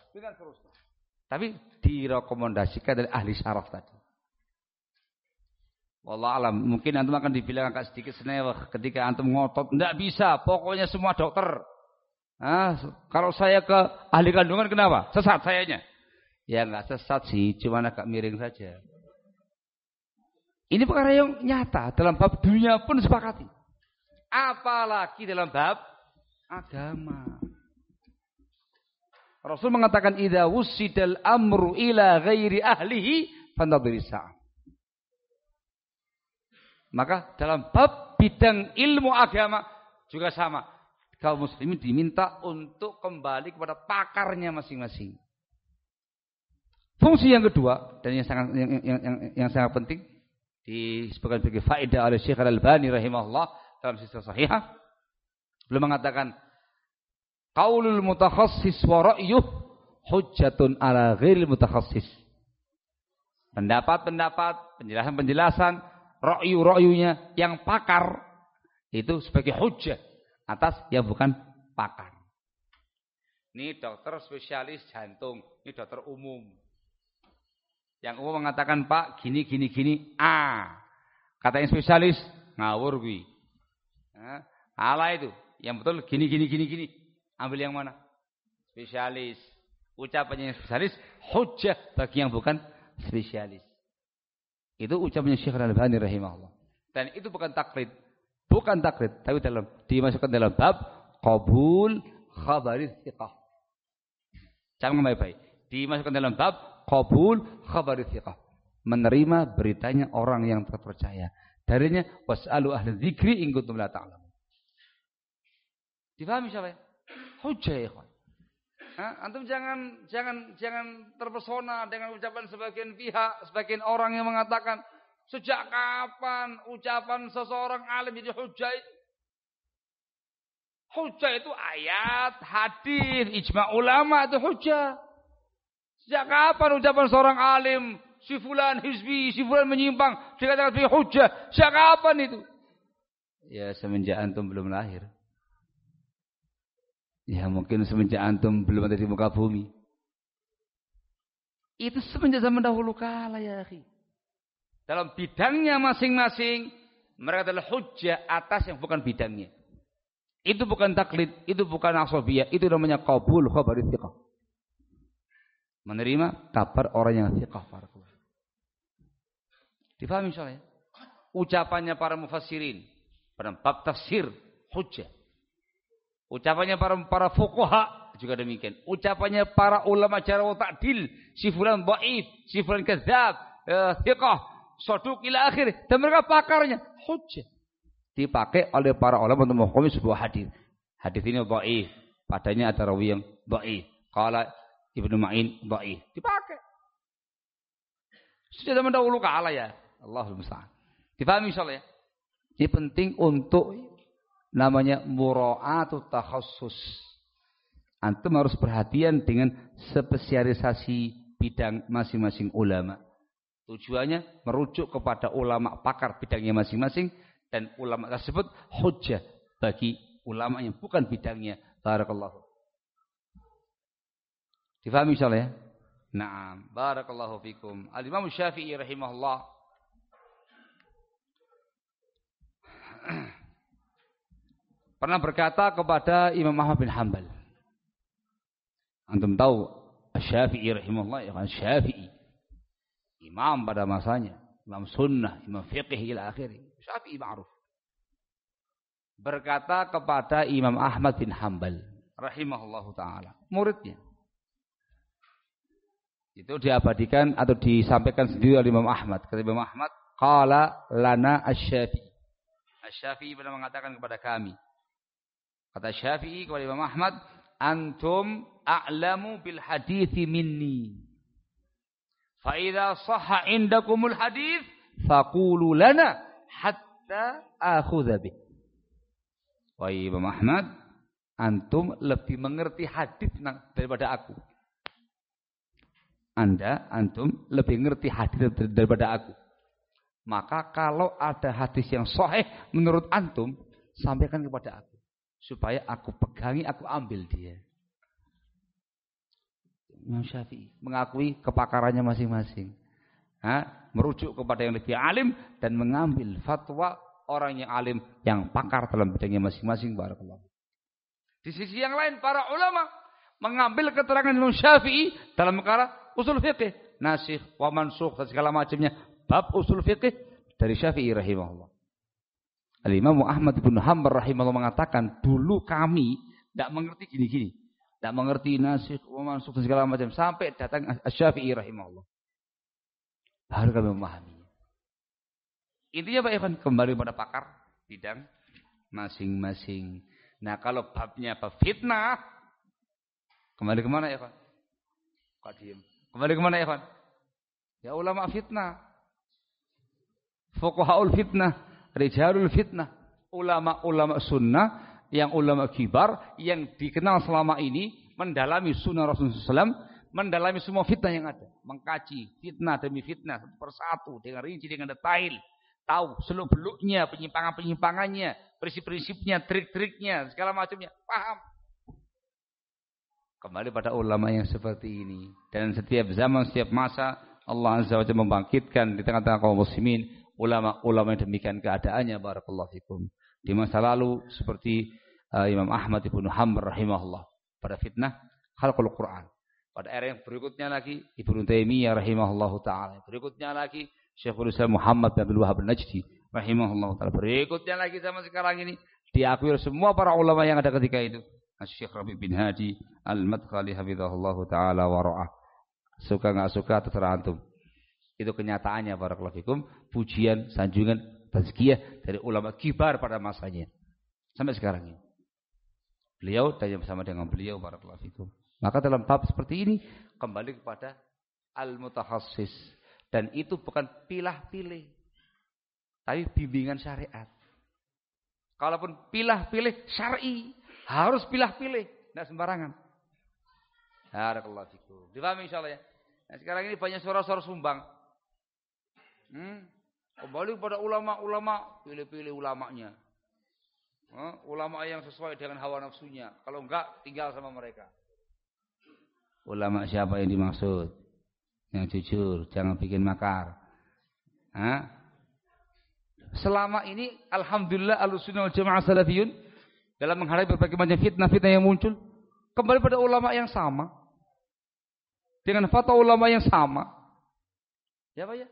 Tapi direkomendasikan dari ahli syaraf tadi. Wallah alam. Mungkin antum akan dibilang agak sedikit senewah ketika antum ngotot. Tidak bisa. Pokoknya semua dokter. Ah, kalau saya ke ahli kandungan kenapa? Sesat sayanya. Ya nggak sesat sih, cuma agak miring saja. Ini perkara yang nyata dalam bab dunia pun sepakati. Apalagi dalam bab agama. Rasul mengatakan idza wusidal amru ila ghairi ahlihi fantadrisa. Maka dalam bab bidang ilmu agama juga sama kaum muslimin diminta untuk kembali kepada pakarnya masing-masing. Fungsi yang kedua dan yang sangat yang, yang, yang, yang sangat penting disebutkan sebagai faedah oleh Syekh Al-Albani rahimahullah dalam sisa sahihah belum mengatakan qaulul mutakhassis wa ra'yuh hujjatun ala ghairil mutakhassis. Pendapat-pendapat, penjelasan-penjelasan, ra'yu-ra'yunya yang pakar itu sebagai hujjah atas yang bukan pakar. Ini dokter spesialis jantung, ini dokter umum. Yang umum mengatakan Pak gini gini gini A. Kata yang spesialis ngawur gue. Ala itu. Yang betul gini gini gini gini. Ambil yang mana? Spesialis. Ucapannya yang spesialis hujah bagi yang bukan spesialis. Itu ucapannya Syekh Al-Albani rahimahullah. Dan itu bukan taklid. Bukan taklid, tapi dalam dimasukkan dalam bab qabul khabari thiqah. Jangan baik-baik. Dimasukkan dalam bab qabul khabari thiqah. Menerima beritanya orang yang terpercaya. Darinya was'alu ahli dzikri in kuntum la ta'lamun. Difahami siapa ya? Hujjah ya, Antum jangan jangan jangan terpesona dengan ucapan sebagian pihak, sebagian orang yang mengatakan sejak kapan ucapan seseorang alim jadi hujjah itu? Hujjah itu ayat, hadis, ijma ulama itu hujjah. Sejak kapan ucapan seorang alim, si fulan hizbi, si fulan menyimpang, dikatakan sebagai hujjah? Sejak kapan itu? Ya semenjak antum belum lahir. Ya mungkin semenjak antum belum ada di muka bumi. Itu semenjak zaman dahulu kala ya akhi. Dalam bidangnya masing-masing, mereka adalah hujjah atas yang bukan bidangnya. Itu bukan taklid, itu bukan asobiyah, itu namanya qabul khabar thiqah. Menerima kabar orang yang thiqah. Difahami soalnya? Ucapannya para mufassirin pada bab tafsir hujjah. Ucapannya para para fuqaha juga demikian. Ucapannya para ulama cara ta'dil, si fulan dhaif, si fulan kadzab, eh, thiqah, soduk ila akhir dan mereka pakarnya. Hujjah. Dipakai oleh para ulama untuk menghukumi sebuah hadis. Hadis ini dhaif. Padanya ada rawi yang dhaif. Qala ibnu ma'in dhaif. Dipakai. Sudah zaman dahulu kala ya. Allahul musta'an. Dipahami insyaallah ya. Ini penting untuk namanya mura'atu takhassus antum harus perhatian dengan spesialisasi bidang masing-masing ulama Tujuannya merujuk kepada ulama pakar bidangnya masing-masing dan ulama tersebut hujah bagi ulama yang bukan bidangnya. Barakallahu. Difahami insyaallah ya? Naam. Barakallahu fikum. Al-Imam Syafi'i rahimahullah pernah berkata kepada Imam Ahmad bin Hanbal. Antum tahu Syafi'i rahimahullah ya kan Syafi'i imam pada masanya, imam sunnah, imam fiqih ila akhiri. Syafi'i ma'ruf. Berkata kepada Imam Ahmad bin Hambal rahimahullahu taala, muridnya. Itu diabadikan atau disampaikan sendiri oleh Imam Ahmad. Kata Imam Ahmad, qala lana asy-Syafi'i. Asy-Syafi'i pernah mengatakan kepada kami. Kata Syafi'i kepada Imam Ahmad, antum a'lamu bil hadithi minni. Fa'idha sahha indakumul hadith, faqulu lana hatta akhudha bih. Wahai Imam Ahmad, antum lebih mengerti hadis daripada aku. Anda, antum lebih mengerti hadis daripada aku. Maka kalau ada hadis yang sahih menurut antum, sampaikan kepada aku. Supaya aku pegangi, aku ambil dia. Imam Syafi'i mengakui kepakarannya masing-masing. merujuk kepada yang lebih alim dan mengambil fatwa orang yang alim yang pakar dalam bidangnya masing-masing barakallahu. Di sisi yang lain para ulama mengambil keterangan Imam Syafi'i dalam perkara usul fikih, nasikh wa mansukh dan segala macamnya bab usul fikih dari Syafi'i rahimahullah. Al-Imam Ahmad bin Hanbal rahimahullah mengatakan dulu kami tidak mengerti gini-gini. Tidak mengerti nasikh, mansukh dan segala macam. Sampai datang Syafi'i rahimahullah. Baru kami memahami. Intinya Pak Evan kembali pada pakar bidang masing-masing. Nah kalau babnya apa fitnah, kembali ke mana ya Evan? Kok diem? Kembali ke mana ya Evan? Ya ulama fitnah. Fuqahaul fitnah. Rijalul fitnah. Ulama-ulama sunnah yang ulama kibar yang dikenal selama ini mendalami sunnah Rasulullah SAW, mendalami semua fitnah yang ada, mengkaji fitnah demi fitnah satu persatu dengan rinci dengan detail, tahu seluk beluknya, penyimpangan penyimpangannya, prinsip-prinsipnya, trik-triknya, segala macamnya, paham. Kembali pada ulama yang seperti ini dan setiap zaman, setiap masa Allah Azza wa Jalla membangkitkan di tengah-tengah kaum muslimin ulama-ulama demikian keadaannya barakallahu fikum. Di masa lalu seperti uh, Imam Ahmad Ibnu Hanbal rahimahullah pada fitnah khalqul Quran. Pada era yang berikutnya lagi Ibnu Taimiyah rahimahullahu taala. Berikutnya lagi Syekhul Islam Muhammad bin Abdul Wahab Najdi rahimahullah taala. Berikutnya lagi zaman sekarang ini diakui oleh semua para ulama yang ada ketika itu. Syekh Rabi bin Hadi Al-Madkhali hafizahullah taala wa ra'ah. Suka enggak suka terserah antum. Itu kenyataannya barakallahu fikum, pujian, sanjungan, tazkiyah dari ulama kibar pada masanya. Sampai sekarang ini. Beliau tanya bersama dengan beliau barakallahu fikum. Maka dalam bab seperti ini kembali kepada al-mutakhassis dan itu bukan pilah-pilih tapi bimbingan syariat. Kalaupun pilah-pilih syar'i, harus pilah-pilih, tidak sembarangan. Barakallahu fikum. Dipahami insyaallah ya. Nah, sekarang ini banyak suara-suara sumbang. Hmm? Kembali kepada ulama-ulama, pilih-pilih ulamanya. Hmm? Ulama yang sesuai dengan hawa nafsunya. Kalau enggak, tinggal sama mereka. Ulama siapa yang dimaksud? Yang jujur, jangan bikin makar. Hah? Selama ini alhamdulillah Ahlussunnah wal Jamaah salafiyun dalam menghadapi berbagai macam fitnah-fitnah yang muncul kembali pada ulama yang sama. Dengan fatwa ulama yang sama. Ya Pak ya?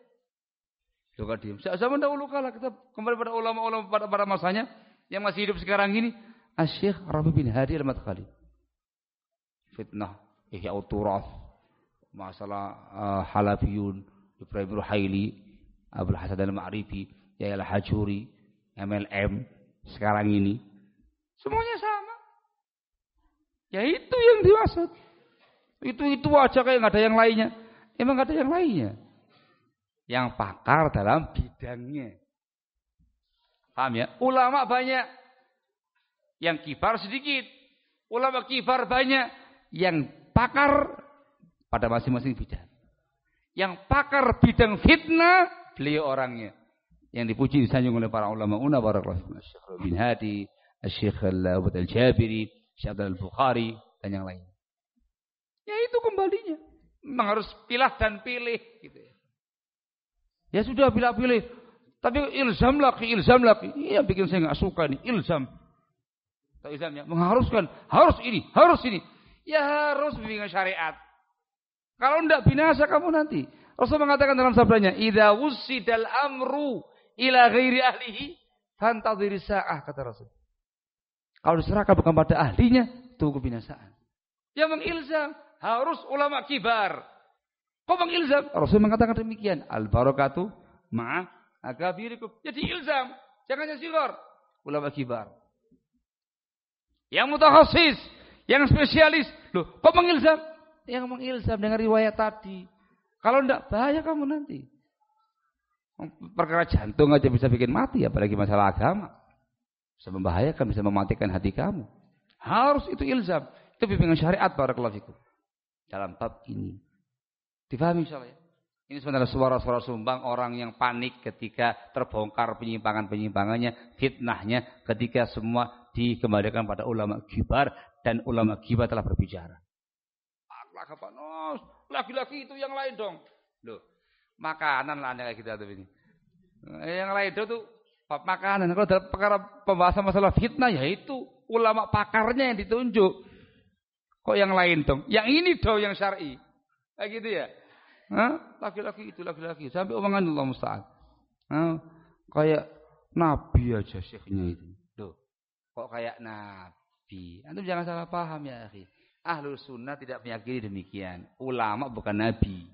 Coba diam. Zaman dahulu kala kita kembali pada ulama-ulama pada, pada masanya yang masih hidup sekarang ini. Asyik Rabi bin Hadi al-Madkhali. Fitnah. Ihya uturaf masalah uh, halafiyun Ibrahim Ruhaili. Abdul Hasan al-Ma'rifi. Yahya al-Hajuri. MLM sekarang ini. Semuanya sama. Ya itu yang dimaksud. Itu itu aja kayak nggak ada yang lainnya. Emang nggak ada yang lainnya yang pakar dalam bidangnya paham ya ulama banyak yang kibar sedikit ulama kibar banyak yang pakar pada masing-masing bidang. Yang pakar bidang fitnah, beliau orangnya. Yang dipuji disanjung oleh para ulama una barakallahu Syekh bin Hadi, Syekh Al-Abud Al-Jabiri, Syekh Al-Bukhari dan yang lain. Ya itu kembalinya. Memang harus pilah dan pilih gitu ya. Ya sudah pilih-pilih. Tapi ilzam lagi, ilzam lagi. Iya bikin saya nggak suka nih, ilzam. Tak ilzamnya mengharuskan, harus ini, harus ini. Ya harus bimbingan syariat. Kalau tidak binasa kamu nanti. Rasul mengatakan dalam sabdanya, "Idza wusidal amru ila ghairi ahlihi, fantadhir sa'ah," kata Rasul. Kalau diserahkan bukan pada ahlinya, tunggu binasaan. Yang mengilzam harus ulama kibar. Kau mengilzam? Rasul mengatakan demikian. Al barakatu ma'a akabirikum. Jadi ilzam, jangan yang silor. Ulama kibar. Yang mutakhasis, yang spesialis. Loh, kok mengilzam? Yang mengilzam dengan riwayat tadi. Kalau tidak bahaya kamu nanti. Perkara jantung aja bisa bikin mati, apalagi masalah agama. Bisa membahayakan, bisa mematikan hati kamu. Harus itu ilzam. Itu bimbingan syariat para fikum. Dalam bab ini. Difahami insyaallah ya? Ini sebenarnya suara-suara sumbang orang yang panik ketika terbongkar penyimpangan-penyimpangannya, fitnahnya ketika semua dikembalikan pada ulama kibar dan ulama kibar telah berbicara. Laki-laki itu yang lain dong. Loh, makanan lah kayak kita tuh ini. Yang lain itu tuh makanan. Kalau dalam perkara pembahasan masalah fitnah ya itu ulama pakarnya yang ditunjuk. Kok yang lain dong? Yang ini dong yang syar'i. Kayak gitu ya. Laki-laki itu laki-laki. Sampai omongan Allah musta'an. Kayak nabi aja syekhnya itu. Loh, kok kayak nabi? nabi. Antum jangan salah paham ya, akhi. Ahlul sunnah tidak meyakini demikian. Ulama bukan nabi.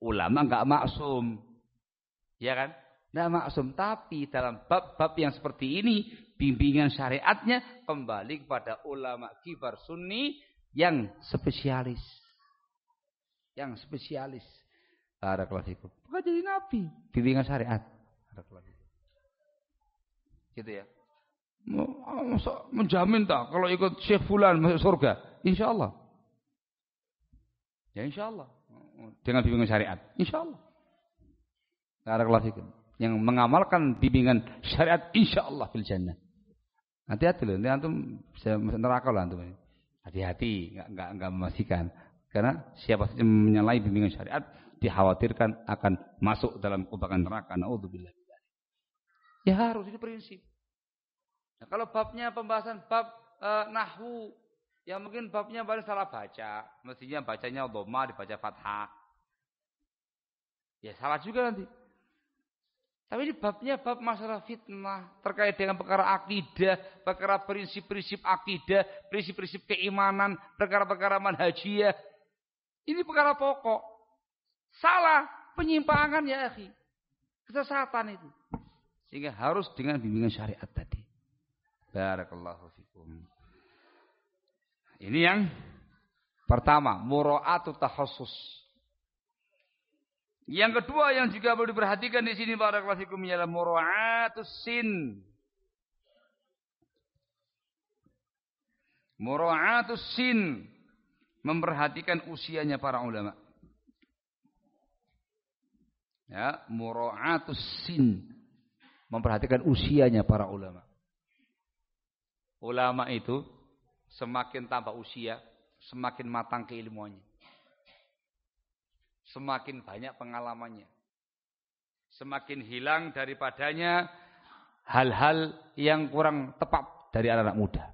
Ulama enggak maksum. Ya kan? Enggak maksum. Tapi dalam bab-bab yang seperti ini, bimbingan syariatnya kembali kepada ulama kibar sunni yang spesialis. Yang spesialis. Barakallahu Bukan jadi nabi. Bimbingan syariat. Barakallahu Gitu ya menjamin tak kalau ikut Syekh Fulan masuk surga? Insya Allah. Ya insya Allah. Dengan bimbingan syariat. Insya Allah. Yang mengamalkan bimbingan syariat insya Allah fil jannah. Hati-hati loh, nanti antum bisa masuk neraka loh antum. Hati-hati, nggak nggak nggak memastikan. Karena siapa saja menyalahi bimbingan syariat dikhawatirkan akan masuk dalam kubangan neraka. Naudzubillah. Ya harus itu prinsip. Nah, kalau babnya pembahasan bab e, nahwu yang mungkin babnya paling salah baca, mestinya bacanya dhamma dibaca fathah. Ya salah juga nanti. Tapi ini babnya bab masalah fitnah terkait dengan perkara akidah, perkara prinsip-prinsip akidah, prinsip-prinsip keimanan, perkara-perkara manhajiyah. Ini perkara pokok. Salah, penyimpangan ya akhi. Kesesatan itu. Sehingga harus dengan bimbingan syariat tadi. Barakallahu fikum. Ini yang pertama, mura'atu tahassus. Yang kedua yang juga perlu diperhatikan di sini barakallahu fikum ialah mura'atus sin. Mura'atus sin memperhatikan usianya para ulama. Ya, mura'atus sin memperhatikan usianya para ulama. Ulama itu semakin tambah usia, semakin matang keilmuannya. Semakin banyak pengalamannya. Semakin hilang daripadanya hal-hal yang kurang tepat dari anak-anak muda.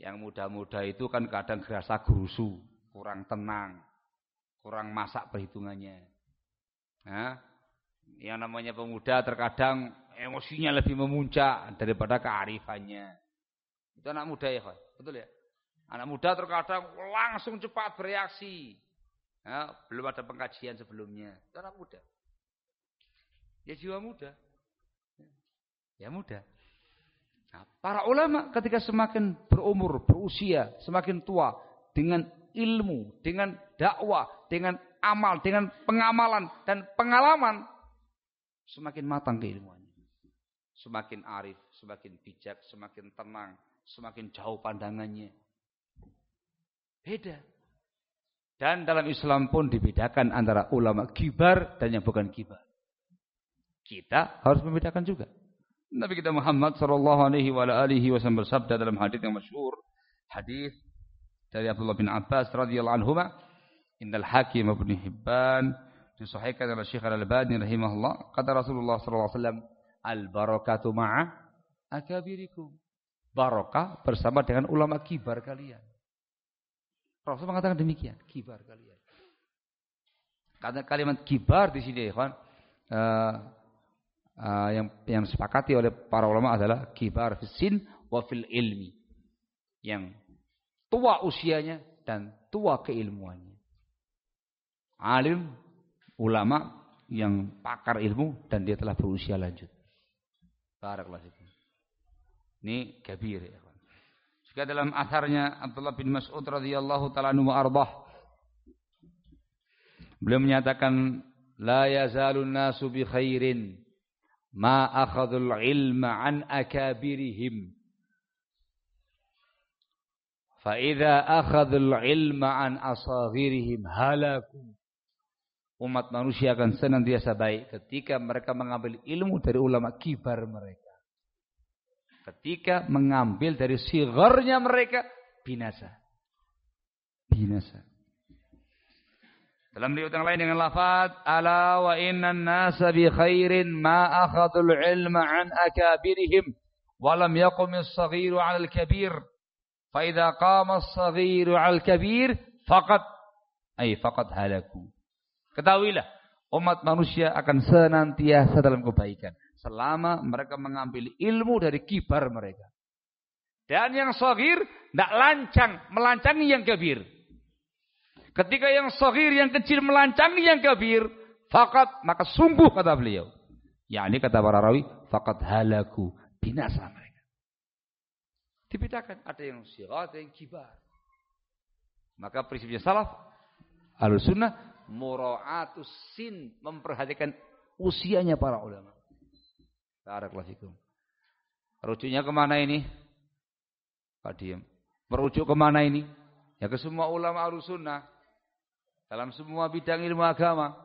Yang muda-muda itu kan kadang gerasa gerusu, kurang tenang, kurang masak perhitungannya. Nah, yang namanya pemuda terkadang emosinya lebih memuncak daripada kearifannya. Itu anak muda ya, Pak. Betul ya? Anak muda terkadang langsung cepat bereaksi. Ya, belum ada pengkajian sebelumnya. Itu anak muda. Ya jiwa muda. Ya muda. Para ulama ketika semakin berumur, berusia, semakin tua dengan ilmu, dengan dakwah, dengan amal, dengan pengamalan dan pengalaman semakin matang keilmuannya. Semakin arif, semakin bijak, semakin tenang, semakin jauh pandangannya. Beda. Dan dalam Islam pun dibedakan antara ulama kibar dan yang bukan kibar. Kita harus membedakan juga. Nabi kita Muhammad sallallahu alaihi wa alihi wasallam bersabda dalam hadis yang masyhur, hadis dari Abdullah bin Abbas radhiyallahu anhu, "Innal Hakim Ibnu Hibban disahihkan oleh Syekh Al-Albani rahimahullah, kata Rasulullah sallallahu alaihi wasallam, "Al barakatu ma'a akabirikum." Barakah bersama dengan ulama kibar kalian. Rasul mengatakan demikian, kibar kalian. Karena kalimat kibar di sini, ya, uh, uh, yang yang disepakati oleh para ulama adalah kibar fisin wa fil ilmi. Yang tua usianya dan tua keilmuannya. Alim, ulama yang pakar ilmu dan dia telah berusia lanjut. Barakallahu Ini kabir ya. Juga dalam asarnya Abdullah bin Mas'ud radhiyallahu taala anhu. Beliau menyatakan la yazalun nasu bi khairin ma akhadul ilma an akabirihim. Fa idza akhadul ilma an asaghirihim halaku. Umat manusia akan senantiasa baik ketika mereka mengambil ilmu dari ulama kibar mereka. Ketika mengambil dari sigharnya mereka binasa. Binasa dalam riwayat yang lain dengan lafaz ala wa innan nasa bi khairin ma akhadul ilma an akabirihim wa lam yaqum as-saghiru 'ala al-kabir. Fa idza qama as-saghiru 'ala al-kabir faqad ay faqad halaku. Ketahuilah umat manusia akan senantiasa dalam kebaikan selama mereka mengambil ilmu dari kibar mereka. Dan yang sagir tidak lancang, melancangi yang kabir. Ketika yang sahir, yang kecil melancangi yang kabir, fakat maka sungguh kata beliau. Ya ini kata para rawi, fakat halaku binasa mereka. Dibedakan ada yang sirat, ada yang kibar. Maka prinsipnya salaf, al sunnah, mura'atus sin, memperhatikan usianya para ulama. Barakallahu Rujuknya ke mana ini? Pak Diem. Merujuk ke mana ini? Ya ke semua ulama al-sunnah dalam semua bidang ilmu agama.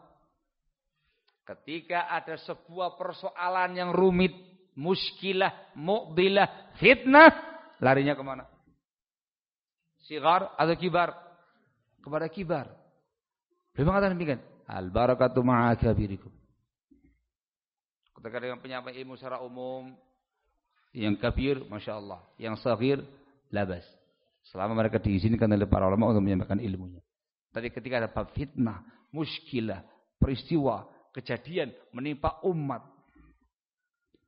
Ketika ada sebuah persoalan yang rumit, muskilah, mu'bilah, fitnah, larinya ke mana? Sigar atau kibar? Kepada kibar. Beliau mengatakan demikian. Al barakatu ma'akabirikum. Ketika dengan penyampaian ilmu secara umum, yang kabir, Masya Allah. Yang sahir, labas. Selama mereka diizinkan oleh para ulama untuk menyampaikan ilmunya. Tapi ketika ada bab fitnah, muskilah, peristiwa, kejadian menimpa umat.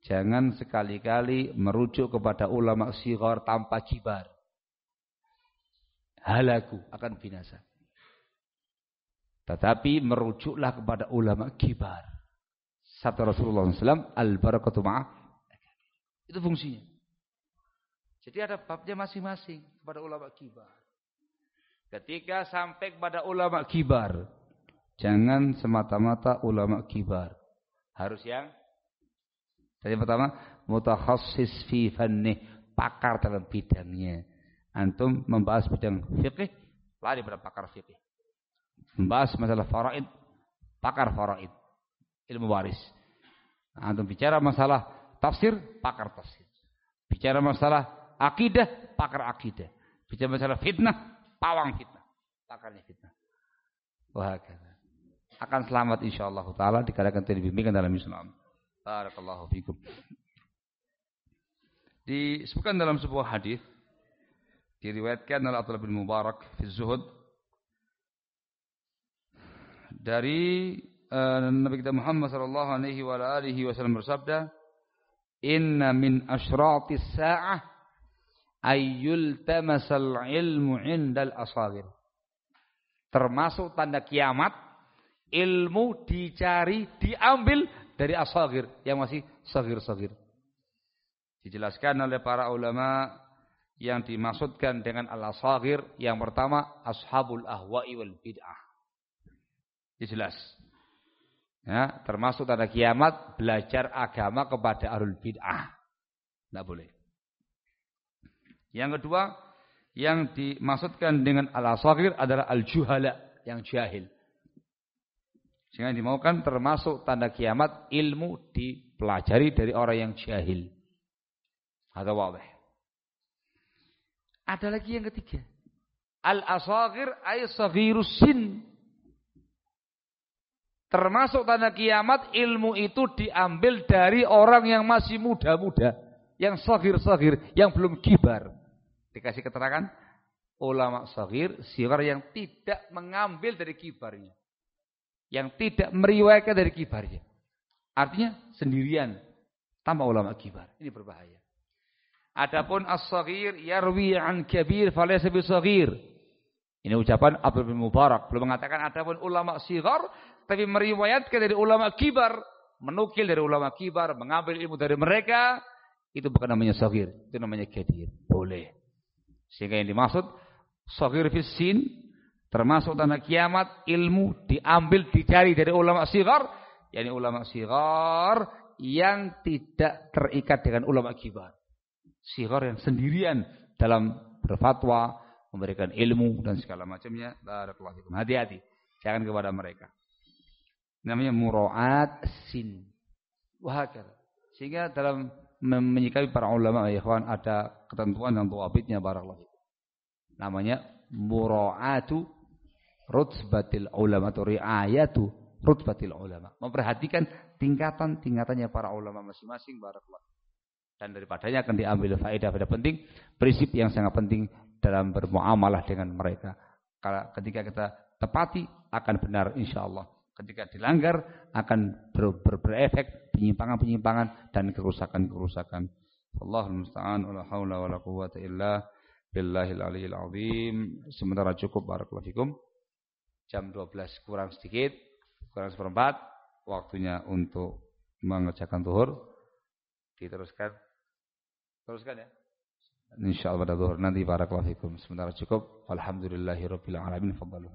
Jangan sekali-kali merujuk kepada ulama sigar tanpa kibar. Halaku akan binasa. Tetapi merujuklah kepada ulama kibar. Sabda Rasulullah SAW, al-barakatu ma'ah. Itu fungsinya. Jadi ada babnya masing-masing kepada ulama kibar. Ketika sampai kepada ulama kibar, jangan semata-mata ulama kibar. Harus yang tadi pertama mutakhassis fi fanni, pakar dalam bidangnya. Antum membahas bidang fikih, lari pada pakar fikih. Membahas masalah faraid, pakar faraid. Ilmu waris. Antum bicara masalah tafsir, pakar tafsir. Bicara masalah akidah, pakar akidah. Bicara masalah fitnah, pawang fitnah. Pakarnya fitnah. Wah, akan selamat insyaallah taala dikarenakan bimbingan dalam Islam. Barakallahu fikum. Disebutkan dalam sebuah hadis diriwayatkan oleh Abdullah bin Mubarak fi Zuhud dari uh, Nabi kita Muhammad sallallahu alaihi wa alihi wasallam bersabda, "Inna min asyratis sa'ah ayyul tamasal ilmu indal asagir. Termasuk tanda kiamat, ilmu dicari, diambil dari asagir yang masih sagir-sagir. Dijelaskan oleh para ulama yang dimaksudkan dengan al-asagir yang pertama ashabul ahwa'i wal bid'ah. Jelas. Ya, termasuk tanda kiamat belajar agama kepada ahlul bid'ah. Tidak boleh. Yang kedua, yang dimaksudkan dengan al-asagir adalah al-juhala, yang jahil. Sehingga dimaukan termasuk tanda kiamat ilmu dipelajari dari orang yang jahil. Ada wabah. Ada lagi yang ketiga. Al-asagir ay sin. Termasuk tanda kiamat ilmu itu diambil dari orang yang masih muda-muda. Yang sagir-sagir, yang belum kibar. Dikasih keterangan ulama sahir, sigar yang tidak mengambil dari kibarnya. Yang tidak meriwayatkan dari kibarnya. Artinya sendirian tanpa ulama kibar. Ini berbahaya. Adapun as-saghir yarwi an kabir falaysa bisaghir. Ini ucapan Abdul bin Mubarak. Belum mengatakan adapun ulama sigar tapi meriwayatkan dari ulama kibar, menukil dari ulama kibar, mengambil ilmu dari mereka, itu bukan namanya saghir, itu namanya kabir. Boleh. Sehingga yang dimaksud Sogir fisin termasuk tanda kiamat ilmu diambil dicari dari ulama sigar yakni ulama sigar yang tidak terikat dengan ulama kibar. Sigar yang sendirian dalam berfatwa memberikan ilmu dan segala macamnya. Hati-hati. Jangan kepada mereka. Namanya muraat sin. Wahakar sehingga dalam menyikapi para ulama ya ikhwan ada ketentuan dan tuabitnya barakallahu namanya muraatu rutbatil ulama atau riayatu rutbatil ulama. Memperhatikan tingkatan-tingkatannya para ulama masing-masing barakallahu dan daripadanya akan diambil faedah-faedah penting prinsip yang sangat penting dalam bermuamalah dengan mereka. Kalau ketika kita tepati akan benar insyaallah ketika dilanggar akan ber, ber, berefek penyimpangan-penyimpangan dan kerusakan-kerusakan Allahul musta'an wala haula wala quwwata illa Billahil aliyil azim. Sementara cukup barakallahu fikum. Jam 12 kurang sedikit, kurang seperempat. Waktunya untuk mengerjakan tuhur. Diteruskan. Teruskan ya. Insyaallah pada zuhur nanti barakallahu fikum. Sementara cukup. Alhamdulillahirabbil alamin. Fadhalu